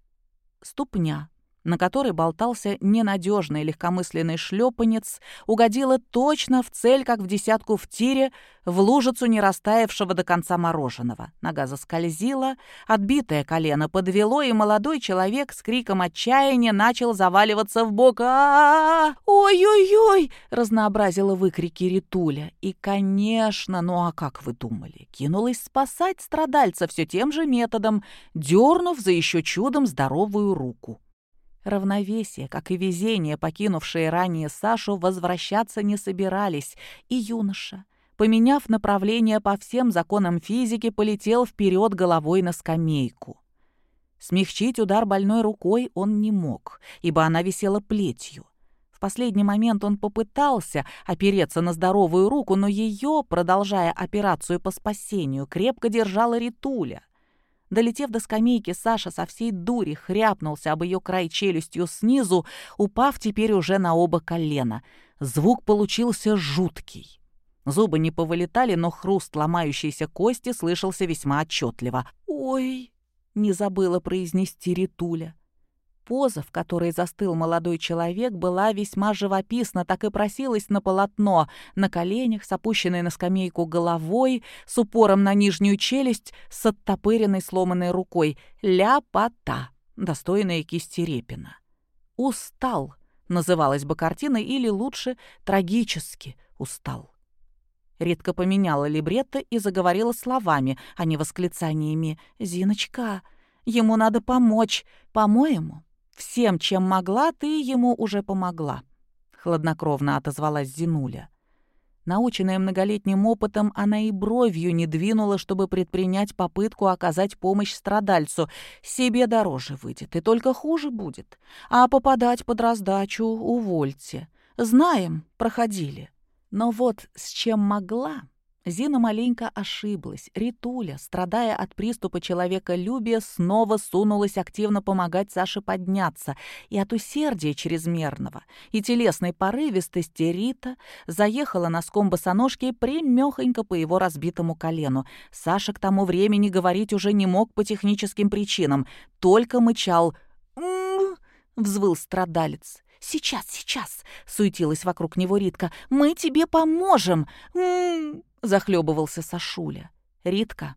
Ступня на которой болтался ненадежный легкомысленный шлепанец, угодила точно в цель, как в десятку в тире, в лужицу не растаявшего до конца мороженого. Нога заскользила, отбитое колено подвело, и молодой человек с криком отчаяния начал заваливаться в бок. Ой-ой-ой!» — разнообразила выкрики Ритуля. И, конечно, ну а как вы думали, кинулась спасать страдальца все тем же методом, дернув за еще чудом здоровую руку. Равновесие, как и везение, покинувшие ранее Сашу, возвращаться не собирались, и юноша, поменяв направление по всем законам физики, полетел вперед головой на скамейку. Смягчить удар больной рукой он не мог, ибо она висела плетью. В последний момент он попытался опереться на здоровую руку, но ее, продолжая операцию по спасению, крепко держала Ритуля. Долетев до скамейки, Саша со всей дури хряпнулся об ее край челюстью снизу, упав теперь уже на оба колена. Звук получился жуткий. Зубы не повылетали, но хруст ломающейся кости слышался весьма отчетливо. «Ой!» — не забыла произнести Ритуля. Поза, в которой застыл молодой человек, была весьма живописна, так и просилась на полотно, на коленях, с опущенной на скамейку головой, с упором на нижнюю челюсть, с оттопыренной сломанной рукой. Ляпота, достойная кисти Репина. «Устал», называлась бы картина, или лучше «трагически устал». Редко поменяла либретто и заговорила словами, а не восклицаниями. «Зиночка, ему надо помочь. По-моему, Всем, чем могла, ты ему уже помогла», — хладнокровно отозвалась Зинуля. Наученная многолетним опытом, она и бровью не двинула, чтобы предпринять попытку оказать помощь страдальцу. Себе дороже выйдет, и только хуже будет. А попадать под раздачу увольте. Знаем, проходили. Но вот с чем могла, Зина маленько ошиблась. Ритуля, страдая от приступа человеколюбия, снова сунулась активно помогать Саше подняться. И от усердия чрезмерного, и телесной порывистости Рита заехала носком босоножки примехонько по его разбитому колену. Саша к тому времени говорить уже не мог по техническим причинам, только мычал «М-м-м», взвыл страдалец. «Сейчас, сейчас!» — суетилась вокруг него Ритка. «Мы тебе поможем!» «М-м-м!» — захлебывался Сашуля. «Ритка,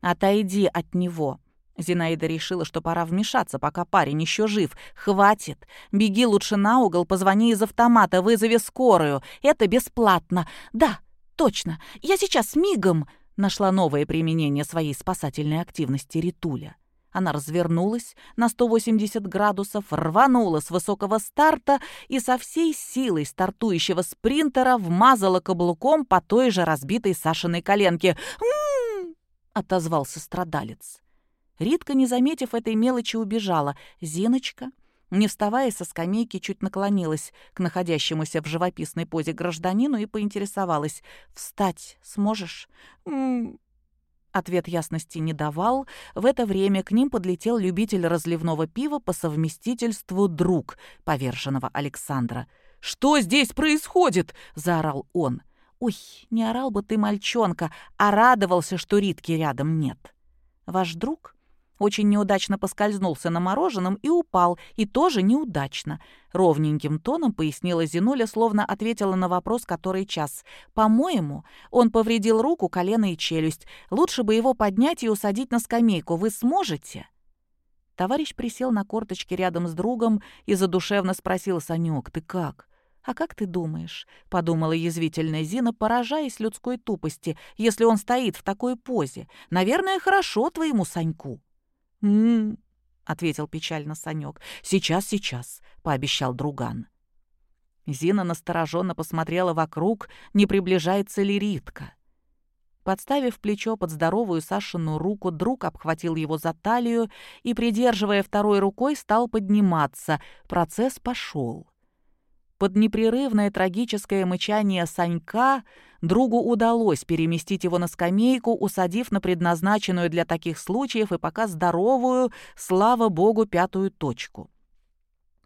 отойди от него!» Зинаида решила, что пора вмешаться, пока парень еще жив. «Хватит! Беги лучше на угол, позвони из автомата, вызови скорую. Это бесплатно. Да, точно. Я сейчас мигом!» Нашла новое применение своей спасательной активности Ритуля. Она развернулась на 180 градусов, рванула с высокого старта и со всей силой стартующего спринтера вмазала каблуком по той же разбитой Сашиной коленке. «М-м-м!» отозвался страдалец. Ритка, не заметив этой мелочи, убежала. Зиночка, не вставая со скамейки, чуть наклонилась к находящемуся в живописной позе гражданину и поинтересовалась. «Встать сможешь?» «М-м-м!» Ответ ясности не давал. В это время к ним подлетел любитель разливного пива по совместительству друг поверженного Александра. «Что здесь происходит?» — заорал он. «Ой, не орал бы ты, мальчонка, а радовался, что Ритки рядом нет. Ваш друг очень неудачно поскользнулся на мороженом и упал, и тоже неудачно. Ровненьким тоном пояснила Зинуля, словно ответила на вопрос, который час. «По-моему, он повредил руку, колено и челюсть. Лучше бы его поднять и усадить на скамейку. Вы сможете?» Товарищ присел на корточки рядом с другом и задушевно спросил Санек, «Ты как?» «А как ты думаешь?» — подумала язвительная Зина, поражаясь людской тупости, «если он стоит в такой позе. Наверное, хорошо твоему Саньку». «М-м-м», ответил печально Санек. «Сейчас, сейчас», — пообещал друган. Зина настороженно посмотрела вокруг, не приближается ли Ритка. Подставив плечо под здоровую Сашину руку, друг обхватил его за талию и, придерживая второй рукой, стал подниматься. Процесс пошел. Под непрерывное трагическое мычание Санька другу удалось переместить его на скамейку, усадив на предназначенную для таких случаев и пока здоровую, слава богу, пятую точку.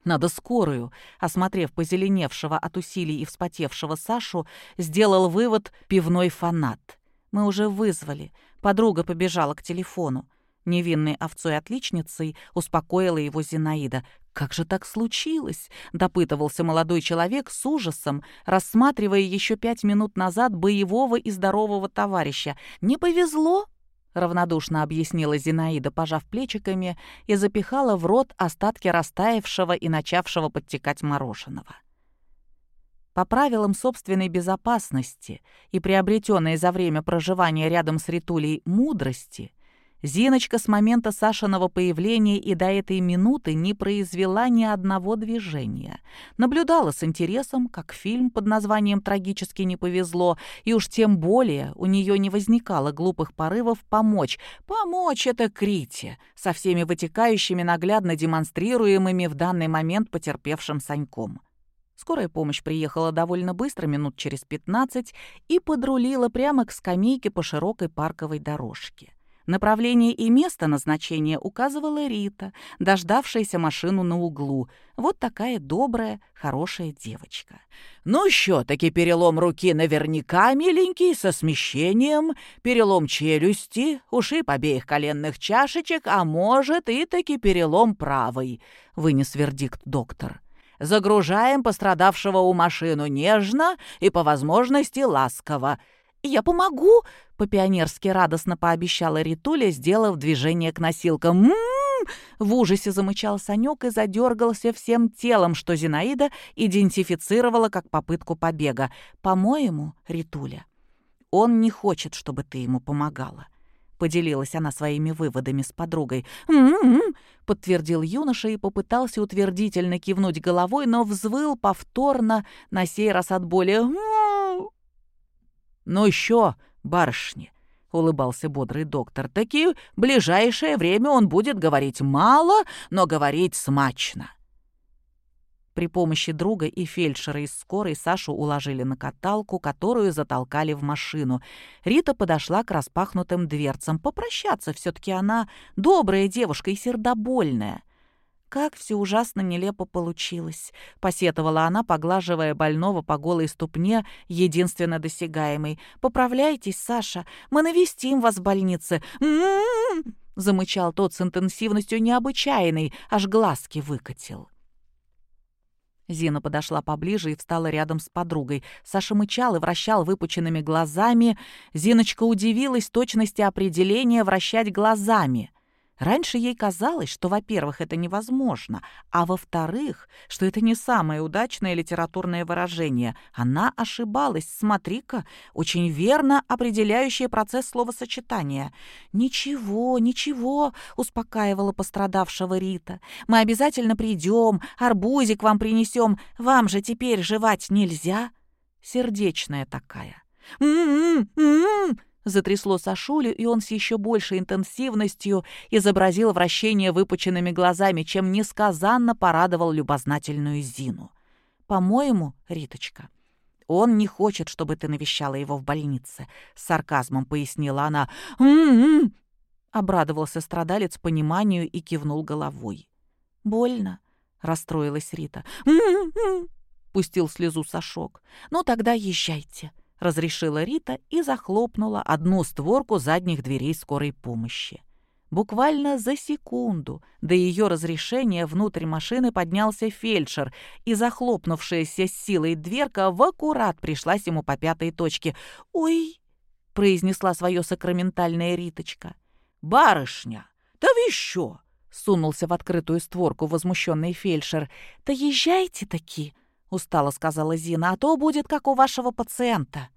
«Надо скорую», — осмотрев позеленевшего от усилий и вспотевшего Сашу, сделал вывод пивной фанат. «Мы уже вызвали». Подруга побежала к телефону. Невинной овцой-отличницей успокоила его Зинаида. «Как же так случилось?» — допытывался молодой человек с ужасом, рассматривая еще пять минут назад боевого и здорового товарища. «Не повезло?» — равнодушно объяснила Зинаида, пожав плечиками, и запихала в рот остатки растаявшего и начавшего подтекать мороженого. По правилам собственной безопасности и приобретенной за время проживания рядом с Ритулей мудрости, Зиночка с момента Сашиного появления и до этой минуты не произвела ни одного движения. Наблюдала с интересом, как фильм под названием «Трагически не повезло», и уж тем более у нее не возникало глупых порывов помочь. Помочь это Крите, со всеми вытекающими наглядно демонстрируемыми в данный момент потерпевшим Саньком. Скорая помощь приехала довольно быстро, минут через 15, и подрулила прямо к скамейке по широкой парковой дорожке. Направление и место назначения указывала Рита, дождавшаяся машину на углу. Вот такая добрая, хорошая девочка. «Ну, еще таки перелом руки наверняка, миленький, со смещением, перелом челюсти, ушиб обеих коленных чашечек, а может, и таки перелом правой», — вынес вердикт доктор. Загружаем пострадавшего у машину нежно и, по возможности, ласково. «Я помогу!» — по-пионерски радостно пообещала Ритуля, сделав движение к носилкам. «М-м-м!» В ужасе замычал Санек и задергался всем телом, что Зинаида идентифицировала как попытку побега. «По-моему, Ритуля, он не хочет, чтобы ты ему помогала поделилась она своими выводами с подругой. «М-м-м», подтвердил юноша и попытался утвердительно кивнуть головой, но взвыл повторно, на сей раз от боли. «М-м-м». «Ну еще, барышни», — улыбался бодрый доктор, — «таки ближайшее время он будет говорить мало, но говорить смачно». При помощи друга и фельдшера из скорой Сашу уложили на каталку, которую затолкали в машину. Рита подошла к распахнутым дверцам. Попрощаться все-таки она добрая девушка и сердобольная. «Как все ужасно нелепо получилось», — посетовала она, поглаживая больного по голой ступне, единственно досягаемой. «Поправляйтесь, Саша, мы навестим вас в больнице». «М-м-м!» — замычал тот с интенсивностью необычайной, аж глазки выкатил. Зина подошла поближе и встала рядом с подругой. Саша мычал и вращал выпученными глазами. Зиночка удивилась точности определения «вращать глазами». Раньше ей казалось, что, во-первых, это невозможно, а во-вторых, что это не самое удачное литературное выражение. Она ошибалась, смотри-ка, очень верно определяющее процесс словосочетания. «Ничего, ничего», — успокаивала пострадавшего Рита. «Мы обязательно придем, арбузик вам принесем. Вам же теперь жевать нельзя». Сердечная такая. «М-м-м-м!» Затрясло Сашулю, и он с еще большей интенсивностью изобразил вращение выпученными глазами, чем несказанно порадовал любознательную Зину. «По-моему, Риточка, он не хочет, чтобы ты навещала его в больнице», — с сарказмом пояснила она. «М-м-м!» — обрадовался страдалец пониманию и кивнул головой. «Больно?» — расстроилась Рита. «М-м-м!» — пустил слезу Сашок. «Ну тогда езжайте», — разрешила Рита и захлопнула одну створку задних дверей скорой помощи. Буквально за секунду до ее разрешения внутрь машины поднялся фельдшер, и захлопнувшаяся с силой дверка в аккурат пришлась ему по пятой точке. «Ой!» — произнесла свое сакраментальная Риточка. «Барышня! Да вы еще!» — сунулся в открытую створку возмущенный фельдшер. «Да езжайте таки!» — устало сказала Зина, — «а то будет, как у вашего пациента».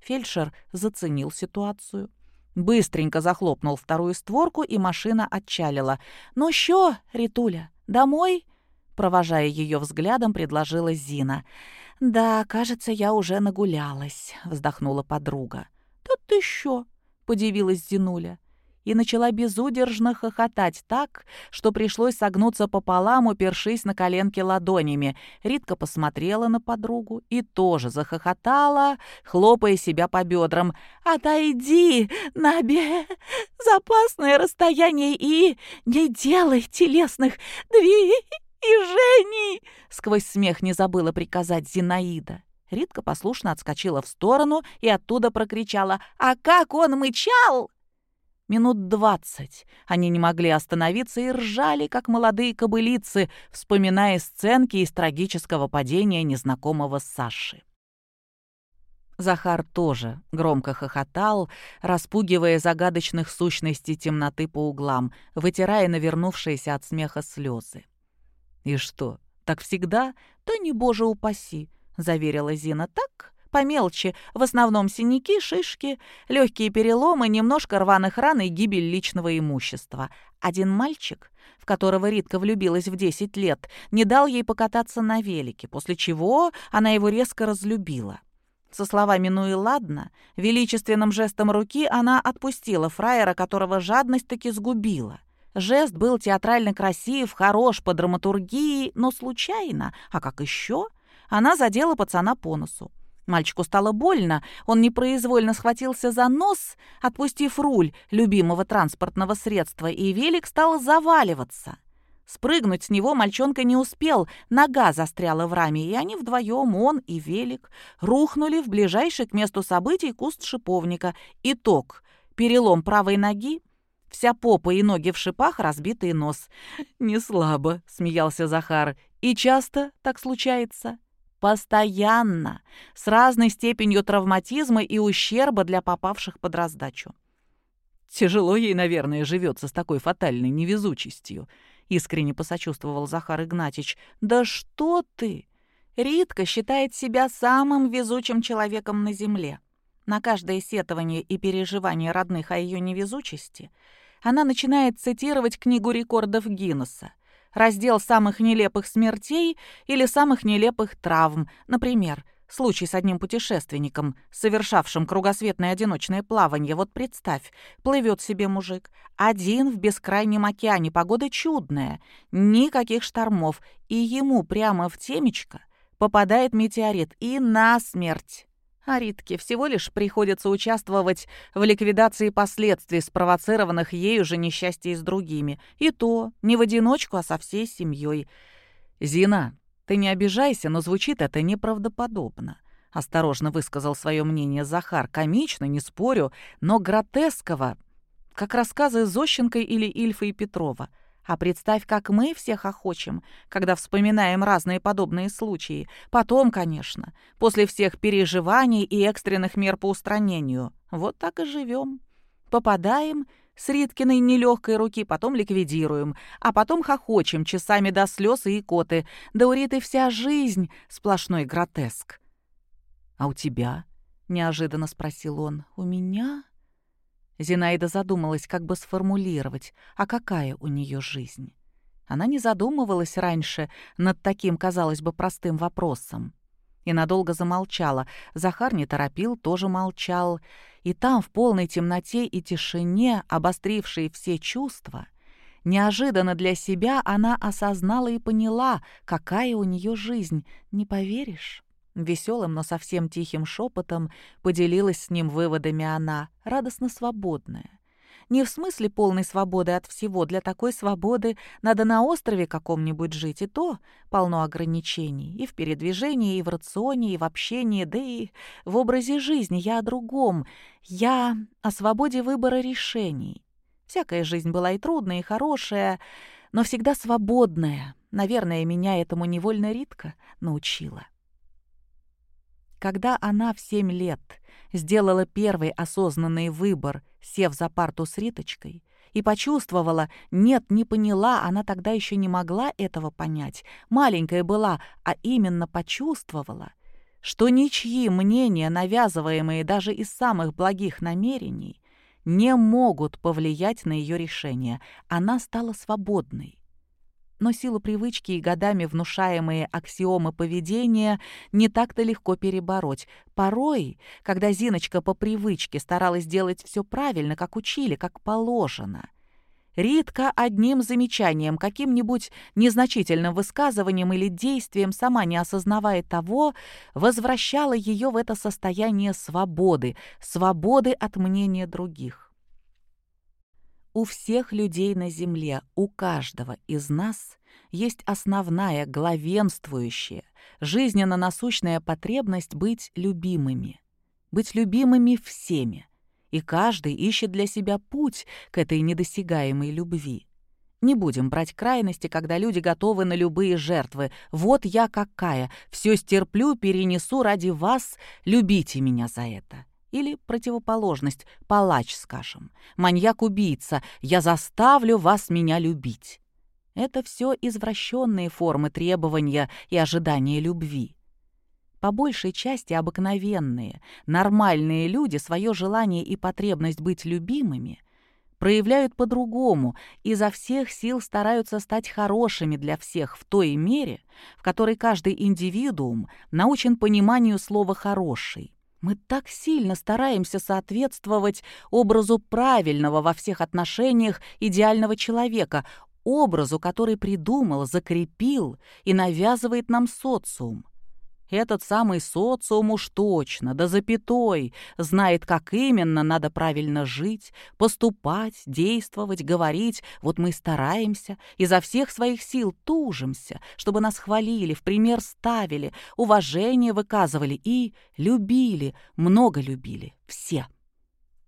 Фельдшер заценил ситуацию. Быстренько захлопнул вторую створку, и машина отчалила. «Ну что, Ритуля, домой?» Провожая ее взглядом, предложила Зина. «Да, кажется, я уже нагулялась», — вздохнула подруга. «Да ты что?» — подивилась Зинуля и начала безудержно хохотать так, что пришлось согнуться пополам, упершись на коленки ладонями. Ритка посмотрела на подругу и тоже захохотала, хлопая себя по бедрам. «Отойди на безопасное расстояние и не делай телесных движений!» Сквозь смех не забыла приказать Зинаида. Ритка послушно отскочила в сторону и оттуда прокричала «А как он мычал!» Минут двадцать они не могли остановиться и ржали, как молодые кобылицы, вспоминая сценки из трагического падения незнакомого Саши. Захар тоже громко хохотал, распугивая загадочных сущностей темноты по углам, вытирая навернувшиеся от смеха слезы. «И что, так всегда? Да не боже упаси!» — заверила Зина. «Так, по мелочи, в основном синяки, шишки, легкие переломы, немножко рваных ран и гибель личного имущества. Один мальчик, в которого Ритка влюбилась в 10 лет, не дал ей покататься на велике, после чего она его резко разлюбила. Со словами «ну и ладно», величественным жестом руки она отпустила фраера, которого жадность таки сгубила. Жест был театрально красив, хорош по драматургии, но случайно, а как еще, она задела пацана по носу. Мальчику стало больно, он непроизвольно схватился за нос, отпустив руль любимого транспортного средства, и велик стал заваливаться. Спрыгнуть с него мальчонка не успел, нога застряла в раме, и они вдвоем, он и велик, рухнули в ближайший к месту событий куст шиповника. Итог — перелом правой ноги, вся попа и ноги в шипах, разбитый нос. «Не слабо», — смеялся Захар. «И часто так случается?» Постоянно, с разной степенью травматизма и ущерба для попавших под раздачу. Тяжело ей, наверное, живется с такой фатальной невезучестью. Искренне посочувствовал Захар Игнатьич. «Да что ты! Ритка считает себя самым везучим человеком на земле. На каждое сетование и переживание родных о ее невезучести она начинает цитировать книгу рекордов Гиннесса раздел самых нелепых смертей или самых нелепых травм. Например, случай с одним путешественником, совершавшим кругосветное одиночное плавание. Вот представь, плывет себе мужик, один в бескрайнем океане, погода чудная, никаких штормов, и ему прямо в темечко попадает метеорит и насмерть. А Ритке всего лишь приходится участвовать в ликвидации последствий, спровоцированных ею же несчастья с другими. И то не в одиночку, а со всей семьей. «Зина, ты не обижайся, но звучит это неправдоподобно», — осторожно высказал свое мнение Захар. «Комично, не спорю, но гротесково, как рассказы Зощенко или Ильфа и Петрова. А представь, как мы всех охочем, когда вспоминаем разные подобные случаи. Потом, конечно, после всех переживаний и экстренных мер по устранению. Вот так и живем. Попадаем с Риткиной нелегкой руки, потом ликвидируем, а потом хохочем часами до слез и икоты. Да у Риты вся жизнь — сплошной гротеск. «А у тебя?» — неожиданно спросил он. «У меня?» Зинаида задумалась, как бы сформулировать, а какая у нее жизнь. Она не задумывалась раньше над таким, казалось бы, простым вопросом. И надолго замолчала. Захар не торопил, тоже молчал. И там, в полной темноте и тишине, обострившие все чувства, неожиданно для себя она осознала и поняла, какая у нее жизнь. Не поверишь? Веселым, но совсем тихим шепотом поделилась с ним выводами она, радостно свободная. Не в смысле полной свободы от всего. Для такой свободы надо на острове каком-нибудь жить, и то полно ограничений. И в передвижении, и в рационе, и в общении, да и в образе жизни. Я о другом. Я о свободе выбора решений. Всякая жизнь была и трудная, и хорошая, но всегда свободная. Наверное, меня этому невольно Ритка научила. Когда она в семь лет сделала первый осознанный выбор, сев за парту с Риточкой, и почувствовала, нет, не поняла, она тогда еще не могла этого понять, маленькая была, а именно почувствовала, что ничьи мнения, навязываемые даже из самых благих намерений, не могут повлиять на ее решение. Она стала свободной но силу привычки и годами внушаемые аксиомы поведения не так-то легко перебороть. Порой, когда Зиночка по привычке старалась делать все правильно, как учили, как положено, Ритка одним замечанием, каким-нибудь незначительным высказыванием или действием, сама не осознавая того, возвращала ее в это состояние свободы, свободы от мнения других. У всех людей на Земле, у каждого из нас есть основная, главенствующая, жизненно насущная потребность быть любимыми. Быть любимыми всеми. и каждый ищет для себя путь к этой недосягаемой любви. Не будем брать крайности, когда люди готовы на любые жертвы. Вот я какая, все стерплю, перенесу ради вас, любите меня за это. Или противоположность, палач, скажем, маньяк-убийца, я заставлю вас меня любить. Это все извращенные формы требования и ожидания любви. По большей части обыкновенные, нормальные люди свое желание и потребность быть любимыми проявляют по-другому, и изо всех сил стараются стать хорошими для всех в той мере, в которой каждый индивидуум научен пониманию слова «хороший». Мы так сильно стараемся соответствовать образу правильного во всех отношениях идеального человека, образу, который придумал, закрепил и навязывает нам социум. Этот самый социум уж точно, да запятой, знает, как именно надо правильно жить, поступать, действовать, говорить. Вот мы стараемся, изо всех своих сил тужимся, чтобы нас хвалили, в пример ставили, уважение выказывали и любили, много любили, все.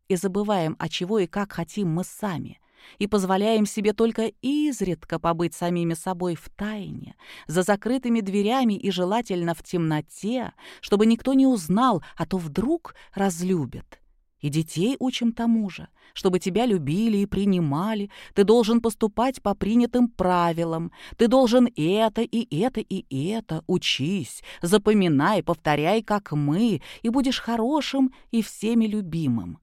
И забываем, о чего и как хотим мы сами и позволяем себе только изредка побыть самими собой в тайне, за закрытыми дверями и желательно в темноте, чтобы никто не узнал, а то вдруг разлюбят. И детей учим тому же, чтобы тебя любили и принимали. Ты должен поступать по принятым правилам. Ты должен это и это и это. Учись, запоминай, повторяй, как мы, и будешь хорошим и всеми любимым.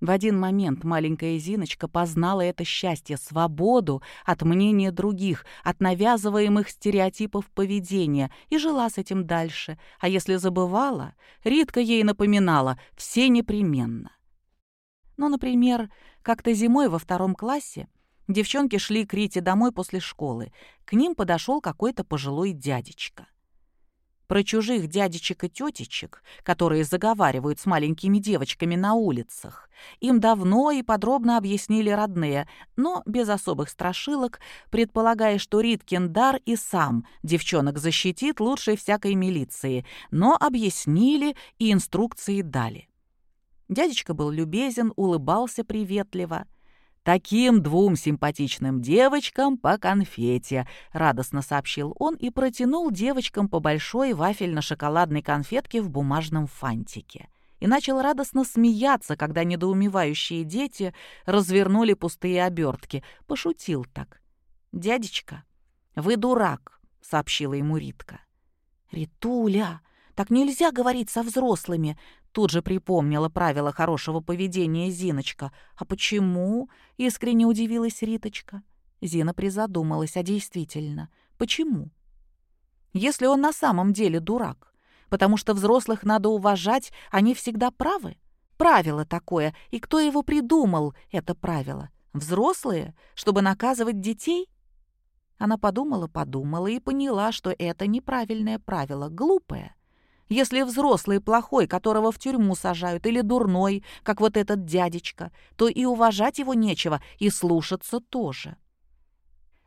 В один момент маленькая Зиночка познала это счастье, свободу от мнения других, от навязываемых стереотипов поведения и жила с этим дальше. А если забывала, Ритка ей напоминала «все непременно». Ну, например, как-то зимой во втором классе девчонки шли к Рите домой после школы. К ним подошел какой-то пожилой дядечка. Про чужих дядечек и тетечек, которые заговаривают с маленькими девочками на улицах, им давно и подробно объяснили родные, но без особых страшилок, предполагая, что Риткин дар и сам девчонок защитит лучше всякой милиции, но объяснили и инструкции дали. Дядечка был любезен, улыбался приветливо — «Таким двум симпатичным девочкам по конфете», — радостно сообщил он и протянул девочкам по большой вафельно-шоколадной конфетке в бумажном фантике. И начал радостно смеяться, когда недоумевающие дети развернули пустые обертки. Пошутил так. «Дядечка, вы дурак», — сообщила ему Ритка. «Ритуля, так нельзя говорить со взрослыми», Тут же припомнила правила хорошего поведения Зиночка. «А почему?» — искренне удивилась Риточка. Зина призадумалась, а действительно, почему? Если он на самом деле дурак, потому что взрослых надо уважать, они всегда правы. Правило такое, и кто его придумал, это правило? Взрослые, чтобы наказывать детей? Она подумала-подумала и поняла, что это неправильное правило, глупое. Если взрослый плохой, которого в тюрьму сажают, или дурной, как вот этот дядечка, то и уважать его нечего, и слушаться тоже.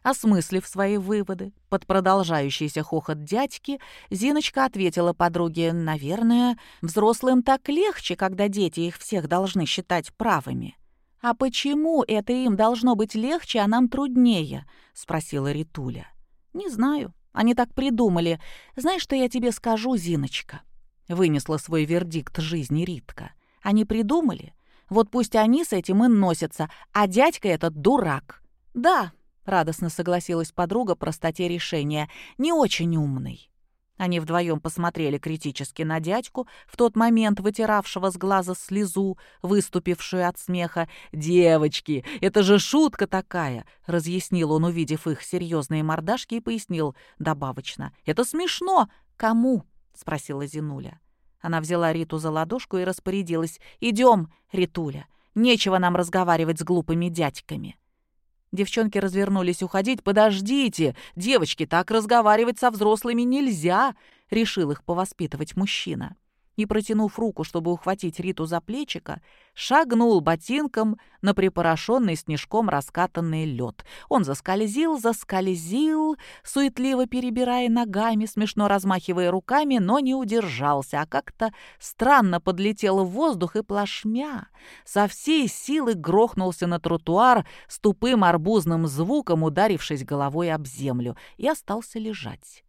Осмыслив свои выводы, под продолжающийся хохот дядьки, Зиночка ответила подруге, «Наверное, взрослым так легче, когда дети их всех должны считать правыми». «А почему это им должно быть легче, а нам труднее?» — спросила Ритуля. «Не знаю. Они так придумали. Знаешь, что я тебе скажу, Зиночка?» Вынесла свой вердикт жизни Ритка. «Они придумали? Вот пусть они с этим и носятся, а дядька этот дурак». «Да», — радостно согласилась подруга простоте решения, — «не очень умный». Они вдвоем посмотрели критически на дядьку, в тот момент вытиравшего с глаза слезу, выступившую от смеха. «Девочки, это же шутка такая!» — разъяснил он, увидев их серьезные мордашки, и пояснил добавочно. «Это смешно! Кому?» — спросила Зинуля. Она взяла Риту за ладошку и распорядилась. «Идем, Ритуля, нечего нам разговаривать с глупыми дядьками». Девчонки развернулись уходить. «Подождите! Девочки, так разговаривать со взрослыми нельзя!» — решил их повоспитывать мужчина. И, протянув руку, чтобы ухватить Риту за плечико, шагнул ботинком на припорошенный снежком раскатанный лед. Он заскользил, заскользил, суетливо перебирая ногами, смешно размахивая руками, но не удержался, а как-то странно подлетел в воздух и плашмя. Со всей силы грохнулся на тротуар с тупым арбузным звуком, ударившись головой об землю, и остался лежать.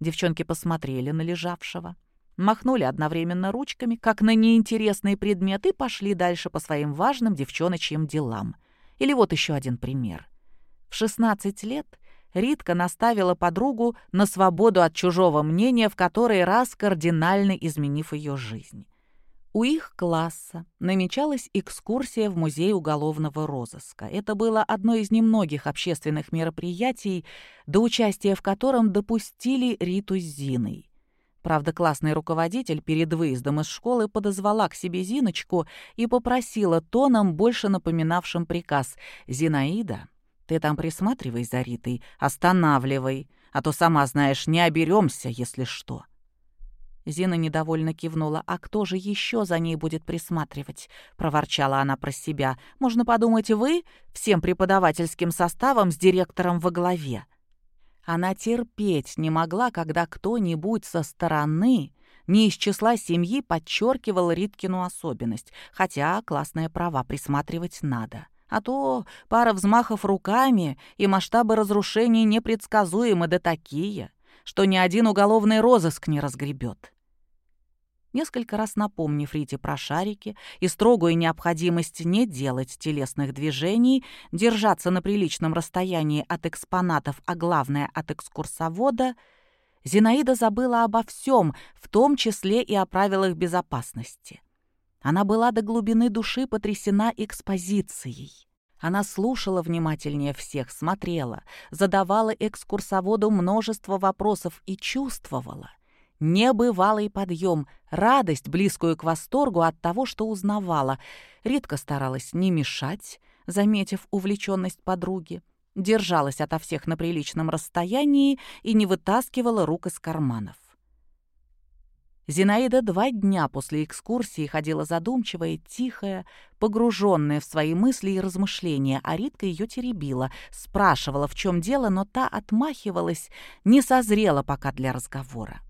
Девчонки посмотрели на лежавшего махнули одновременно ручками, как на неинтересный предмет, и пошли дальше по своим важным девчоночьим делам. Или вот еще один пример. В 16 лет Ритка наставила подругу на свободу от чужого мнения, в который раз кардинально изменив ее жизнь. У их класса намечалась экскурсия в музей уголовного розыска. Это было одно из немногих общественных мероприятий, до участия в котором допустили Риту с Зиной. Правда, классный руководитель перед выездом из школы подозвала к себе Зиночку и попросила тоном, больше напоминавшим приказ «Зинаида, ты там присматривай за Ритой, останавливай, а то, сама знаешь, не оберемся, если что». Зина недовольно кивнула. «А кто же еще за ней будет присматривать?» — проворчала она про себя. «Можно подумать, вы всем преподавательским составом с директором во главе». Она терпеть не могла, когда кто-нибудь со стороны, не из числа семьи, подчеркивал Риткину особенность, хотя классные права присматривать надо. А то пара взмахов руками и масштабы разрушений непредсказуемы да такие, что ни один уголовный розыск не разгребет несколько раз напомнив Рите про шарики и строгую необходимость не делать телесных движений, держаться на приличном расстоянии от экспонатов, а главное — от экскурсовода, Зинаида забыла обо всем, в том числе и о правилах безопасности. Она была до глубины души потрясена экспозицией. Она слушала внимательнее всех, смотрела, задавала экскурсоводу множество вопросов и чувствовала — Небывалый подъем, радость, близкую к восторгу от того, что узнавала. Редко старалась не мешать, заметив увлеченность подруги. Держалась ото всех на приличном расстоянии и не вытаскивала рук из карманов. Зинаида два дня после экскурсии ходила задумчивая, тихая, погруженная в свои мысли и размышления, а Ритка ее теребила, спрашивала, в чем дело, но та отмахивалась, не созрела пока для разговора.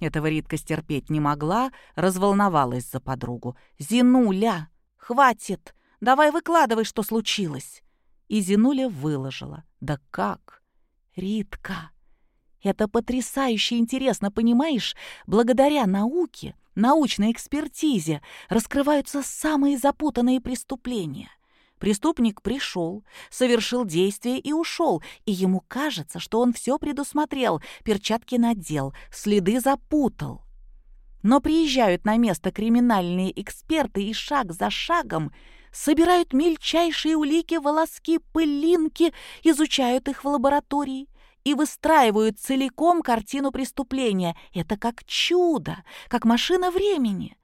Этого Ритка стерпеть не могла, разволновалась за подругу. «Зинуля! Хватит! Давай выкладывай, что случилось!» И Зинуля выложила. «Да как? Ритка! Это потрясающе интересно, понимаешь? Благодаря науке, научной экспертизе раскрываются самые запутанные преступления. Преступник пришел, совершил действие и ушел, и ему кажется, что он все предусмотрел, перчатки надел, следы запутал. Но приезжают на место криминальные эксперты и шаг за шагом собирают мельчайшие улики, волоски, пылинки, изучают их в лаборатории и выстраивают целиком картину преступления. Это как чудо, как машина времени.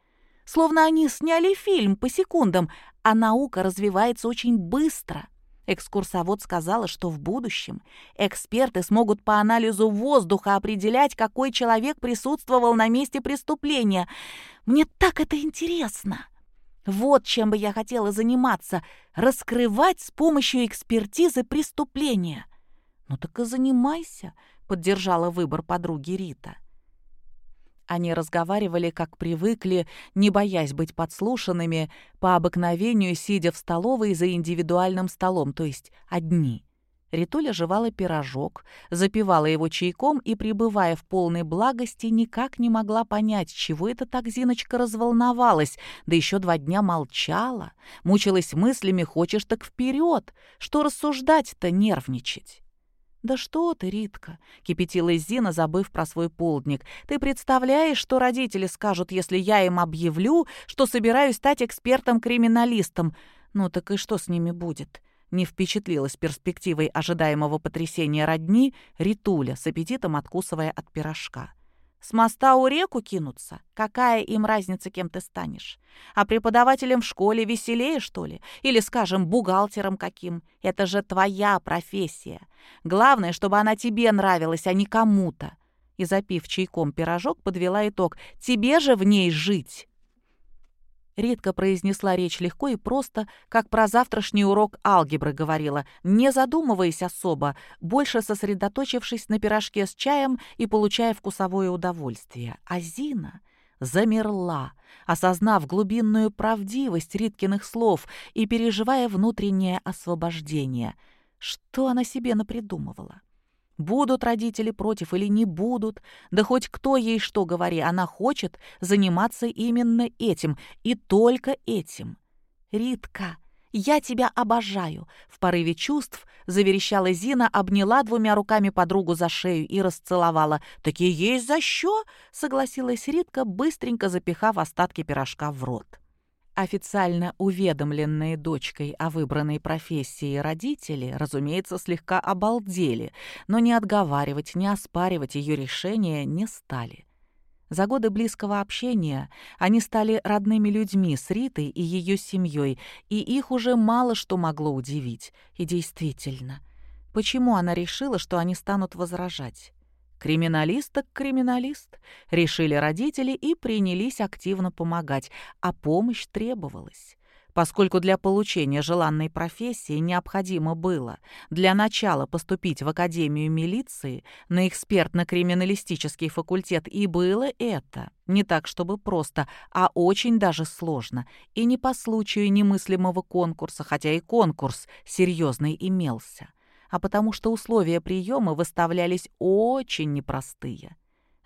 Словно они сняли фильм по секундам, а наука развивается очень быстро. Экскурсовод сказала, что в будущем эксперты смогут по анализу воздуха определять, какой человек присутствовал на месте преступления. Мне так это интересно. Вот чем бы я хотела заниматься — раскрывать с помощью экспертизы преступления. «Ну так и занимайся», — поддержала выбор подруги Рита. Они разговаривали, как привыкли, не боясь быть подслушанными, по обыкновению сидя в столовой за индивидуальным столом, то есть одни. Ритуля жевала пирожок, запивала его чайком и, пребывая в полной благости, никак не могла понять, чего это так Зиночка разволновалась, да еще два дня молчала, мучилась мыслями «хочешь так вперед», что рассуждать-то нервничать. «Да что ты, Ритка!» — кипятилась Зина, забыв про свой полдник. «Ты представляешь, что родители скажут, если я им объявлю, что собираюсь стать экспертом-криминалистом? Ну так и что с ними будет?» Не впечатлилась перспективой ожидаемого потрясения родни Ритуля, с аппетитом откусывая от пирожка. С моста у реку кинуться? Какая им разница, кем ты станешь? А преподавателем в школе веселее, что ли? Или, скажем, бухгалтером каким? Это же твоя профессия. Главное, чтобы она тебе нравилась, а не кому-то. и, запив чайком пирожок, подвела итог. «Тебе же в ней жить!» Ритка произнесла речь легко и просто, как про завтрашний урок алгебры говорила, не задумываясь особо, больше сосредоточившись на пирожке с чаем и получая вкусовое удовольствие. А Зина замерла, осознав глубинную правдивость Риткиных слов и переживая внутреннее освобождение. Что она себе напридумывала? Будут родители против или не будут, да хоть кто ей что говори, она хочет заниматься именно этим и только этим. «Ритка, я тебя обожаю!» В порыве чувств заверещала Зина, обняла двумя руками подругу за шею и расцеловала. «Таки есть за что!» — согласилась Ритка, быстренько запихав остатки пирожка в рот. Официально уведомленные дочкой о выбранной профессии родители, разумеется, слегка обалдели, но не отговаривать, не оспаривать ее решение не стали. За годы близкого общения они стали родными людьми с Ритой и ее семьей, и их уже мало что могло удивить. И действительно, почему она решила, что они станут возражать? Криминалист так криминалист. Решили родители и принялись активно помогать, а помощь требовалась. Поскольку для получения желанной профессии необходимо было для начала поступить в Академию милиции на экспертно-криминалистический факультет, и было это не так, чтобы просто, а очень даже сложно, и не по случаю немыслимого конкурса, хотя и конкурс серьезный имелся а потому что условия приема выставлялись очень непростые.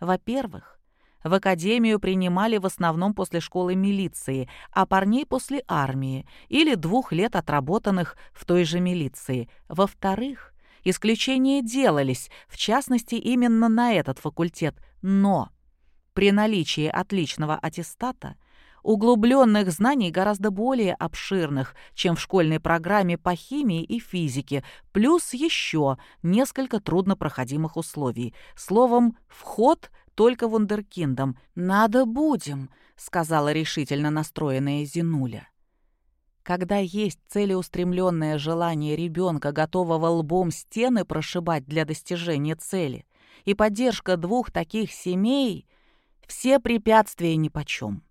Во-первых, в академию принимали в основном после школы милиции, а парней после армии или двух лет отработанных в той же милиции. Во-вторых, исключения делались, в частности, именно на этот факультет, но при наличии отличного аттестата – углубленных знаний гораздо более обширных, чем в школьной программе по химии и физике, плюс еще несколько труднопроходимых условий. Словом, вход только вундеркиндом. «Надо будем», — сказала решительно настроенная Зинуля. Когда есть целеустремленное желание ребенка, готового лбом стены прошибать для достижения цели, и поддержка двух таких семей, все препятствия нипочем.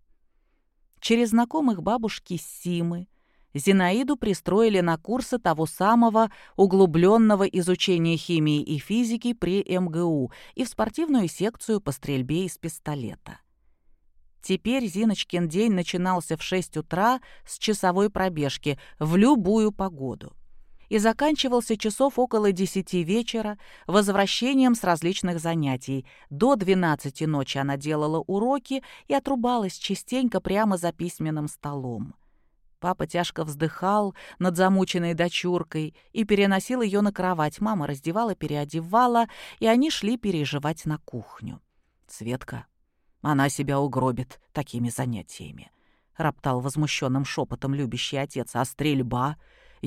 Через знакомых бабушки Симы Зинаиду пристроили на курсы того самого углубленного изучения химии и физики при МГУ и в спортивную секцию по стрельбе из пистолета. Теперь Зиночкин день начинался в 6 утра с часовой пробежки в любую погоду и заканчивался часов около десяти вечера возвращением с различных занятий. До двенадцати ночи она делала уроки и отрубалась частенько прямо за письменным столом. Папа тяжко вздыхал над замученной дочуркой и переносил ее на кровать. Мама раздевала, переодевала, и они шли переживать на кухню. «Светка, она себя угробит такими занятиями», — роптал возмущенным шепотом любящий отец. «А стрельба?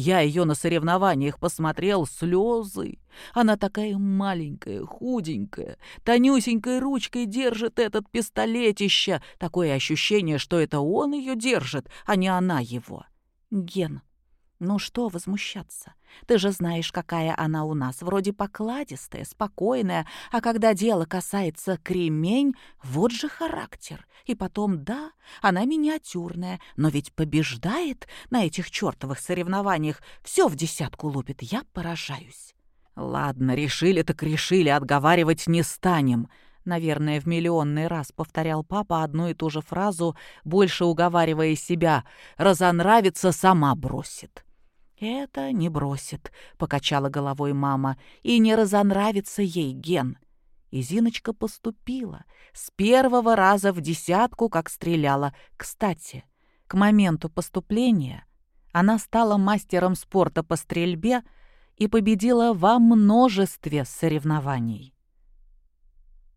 Я ее на соревнованиях посмотрел, слезы. Она такая маленькая, худенькая, тонюсенькой ручкой держит этот пистолетище. Такое ощущение, что это он ее держит, а не она его. Ген, ну что возмущаться? Ты же знаешь, какая она у нас, вроде покладистая, спокойная, а когда дело касается кремень, вот же характер. И потом, да, она миниатюрная, но ведь побеждает на этих чертовых соревнованиях, все в десятку лупит, я поражаюсь. Ладно, решили так решили, отговаривать не станем. Наверное, в миллионный раз повторял папа одну и ту же фразу, больше уговаривая себя. «Разонравится, сама бросит». «Это не бросит», — покачала головой мама, «и не разонравится ей Ген». И Зиночка поступила. С первого раза в десятку, как стреляла. Кстати, к моменту поступления она стала мастером спорта по стрельбе и победила во множестве соревнований.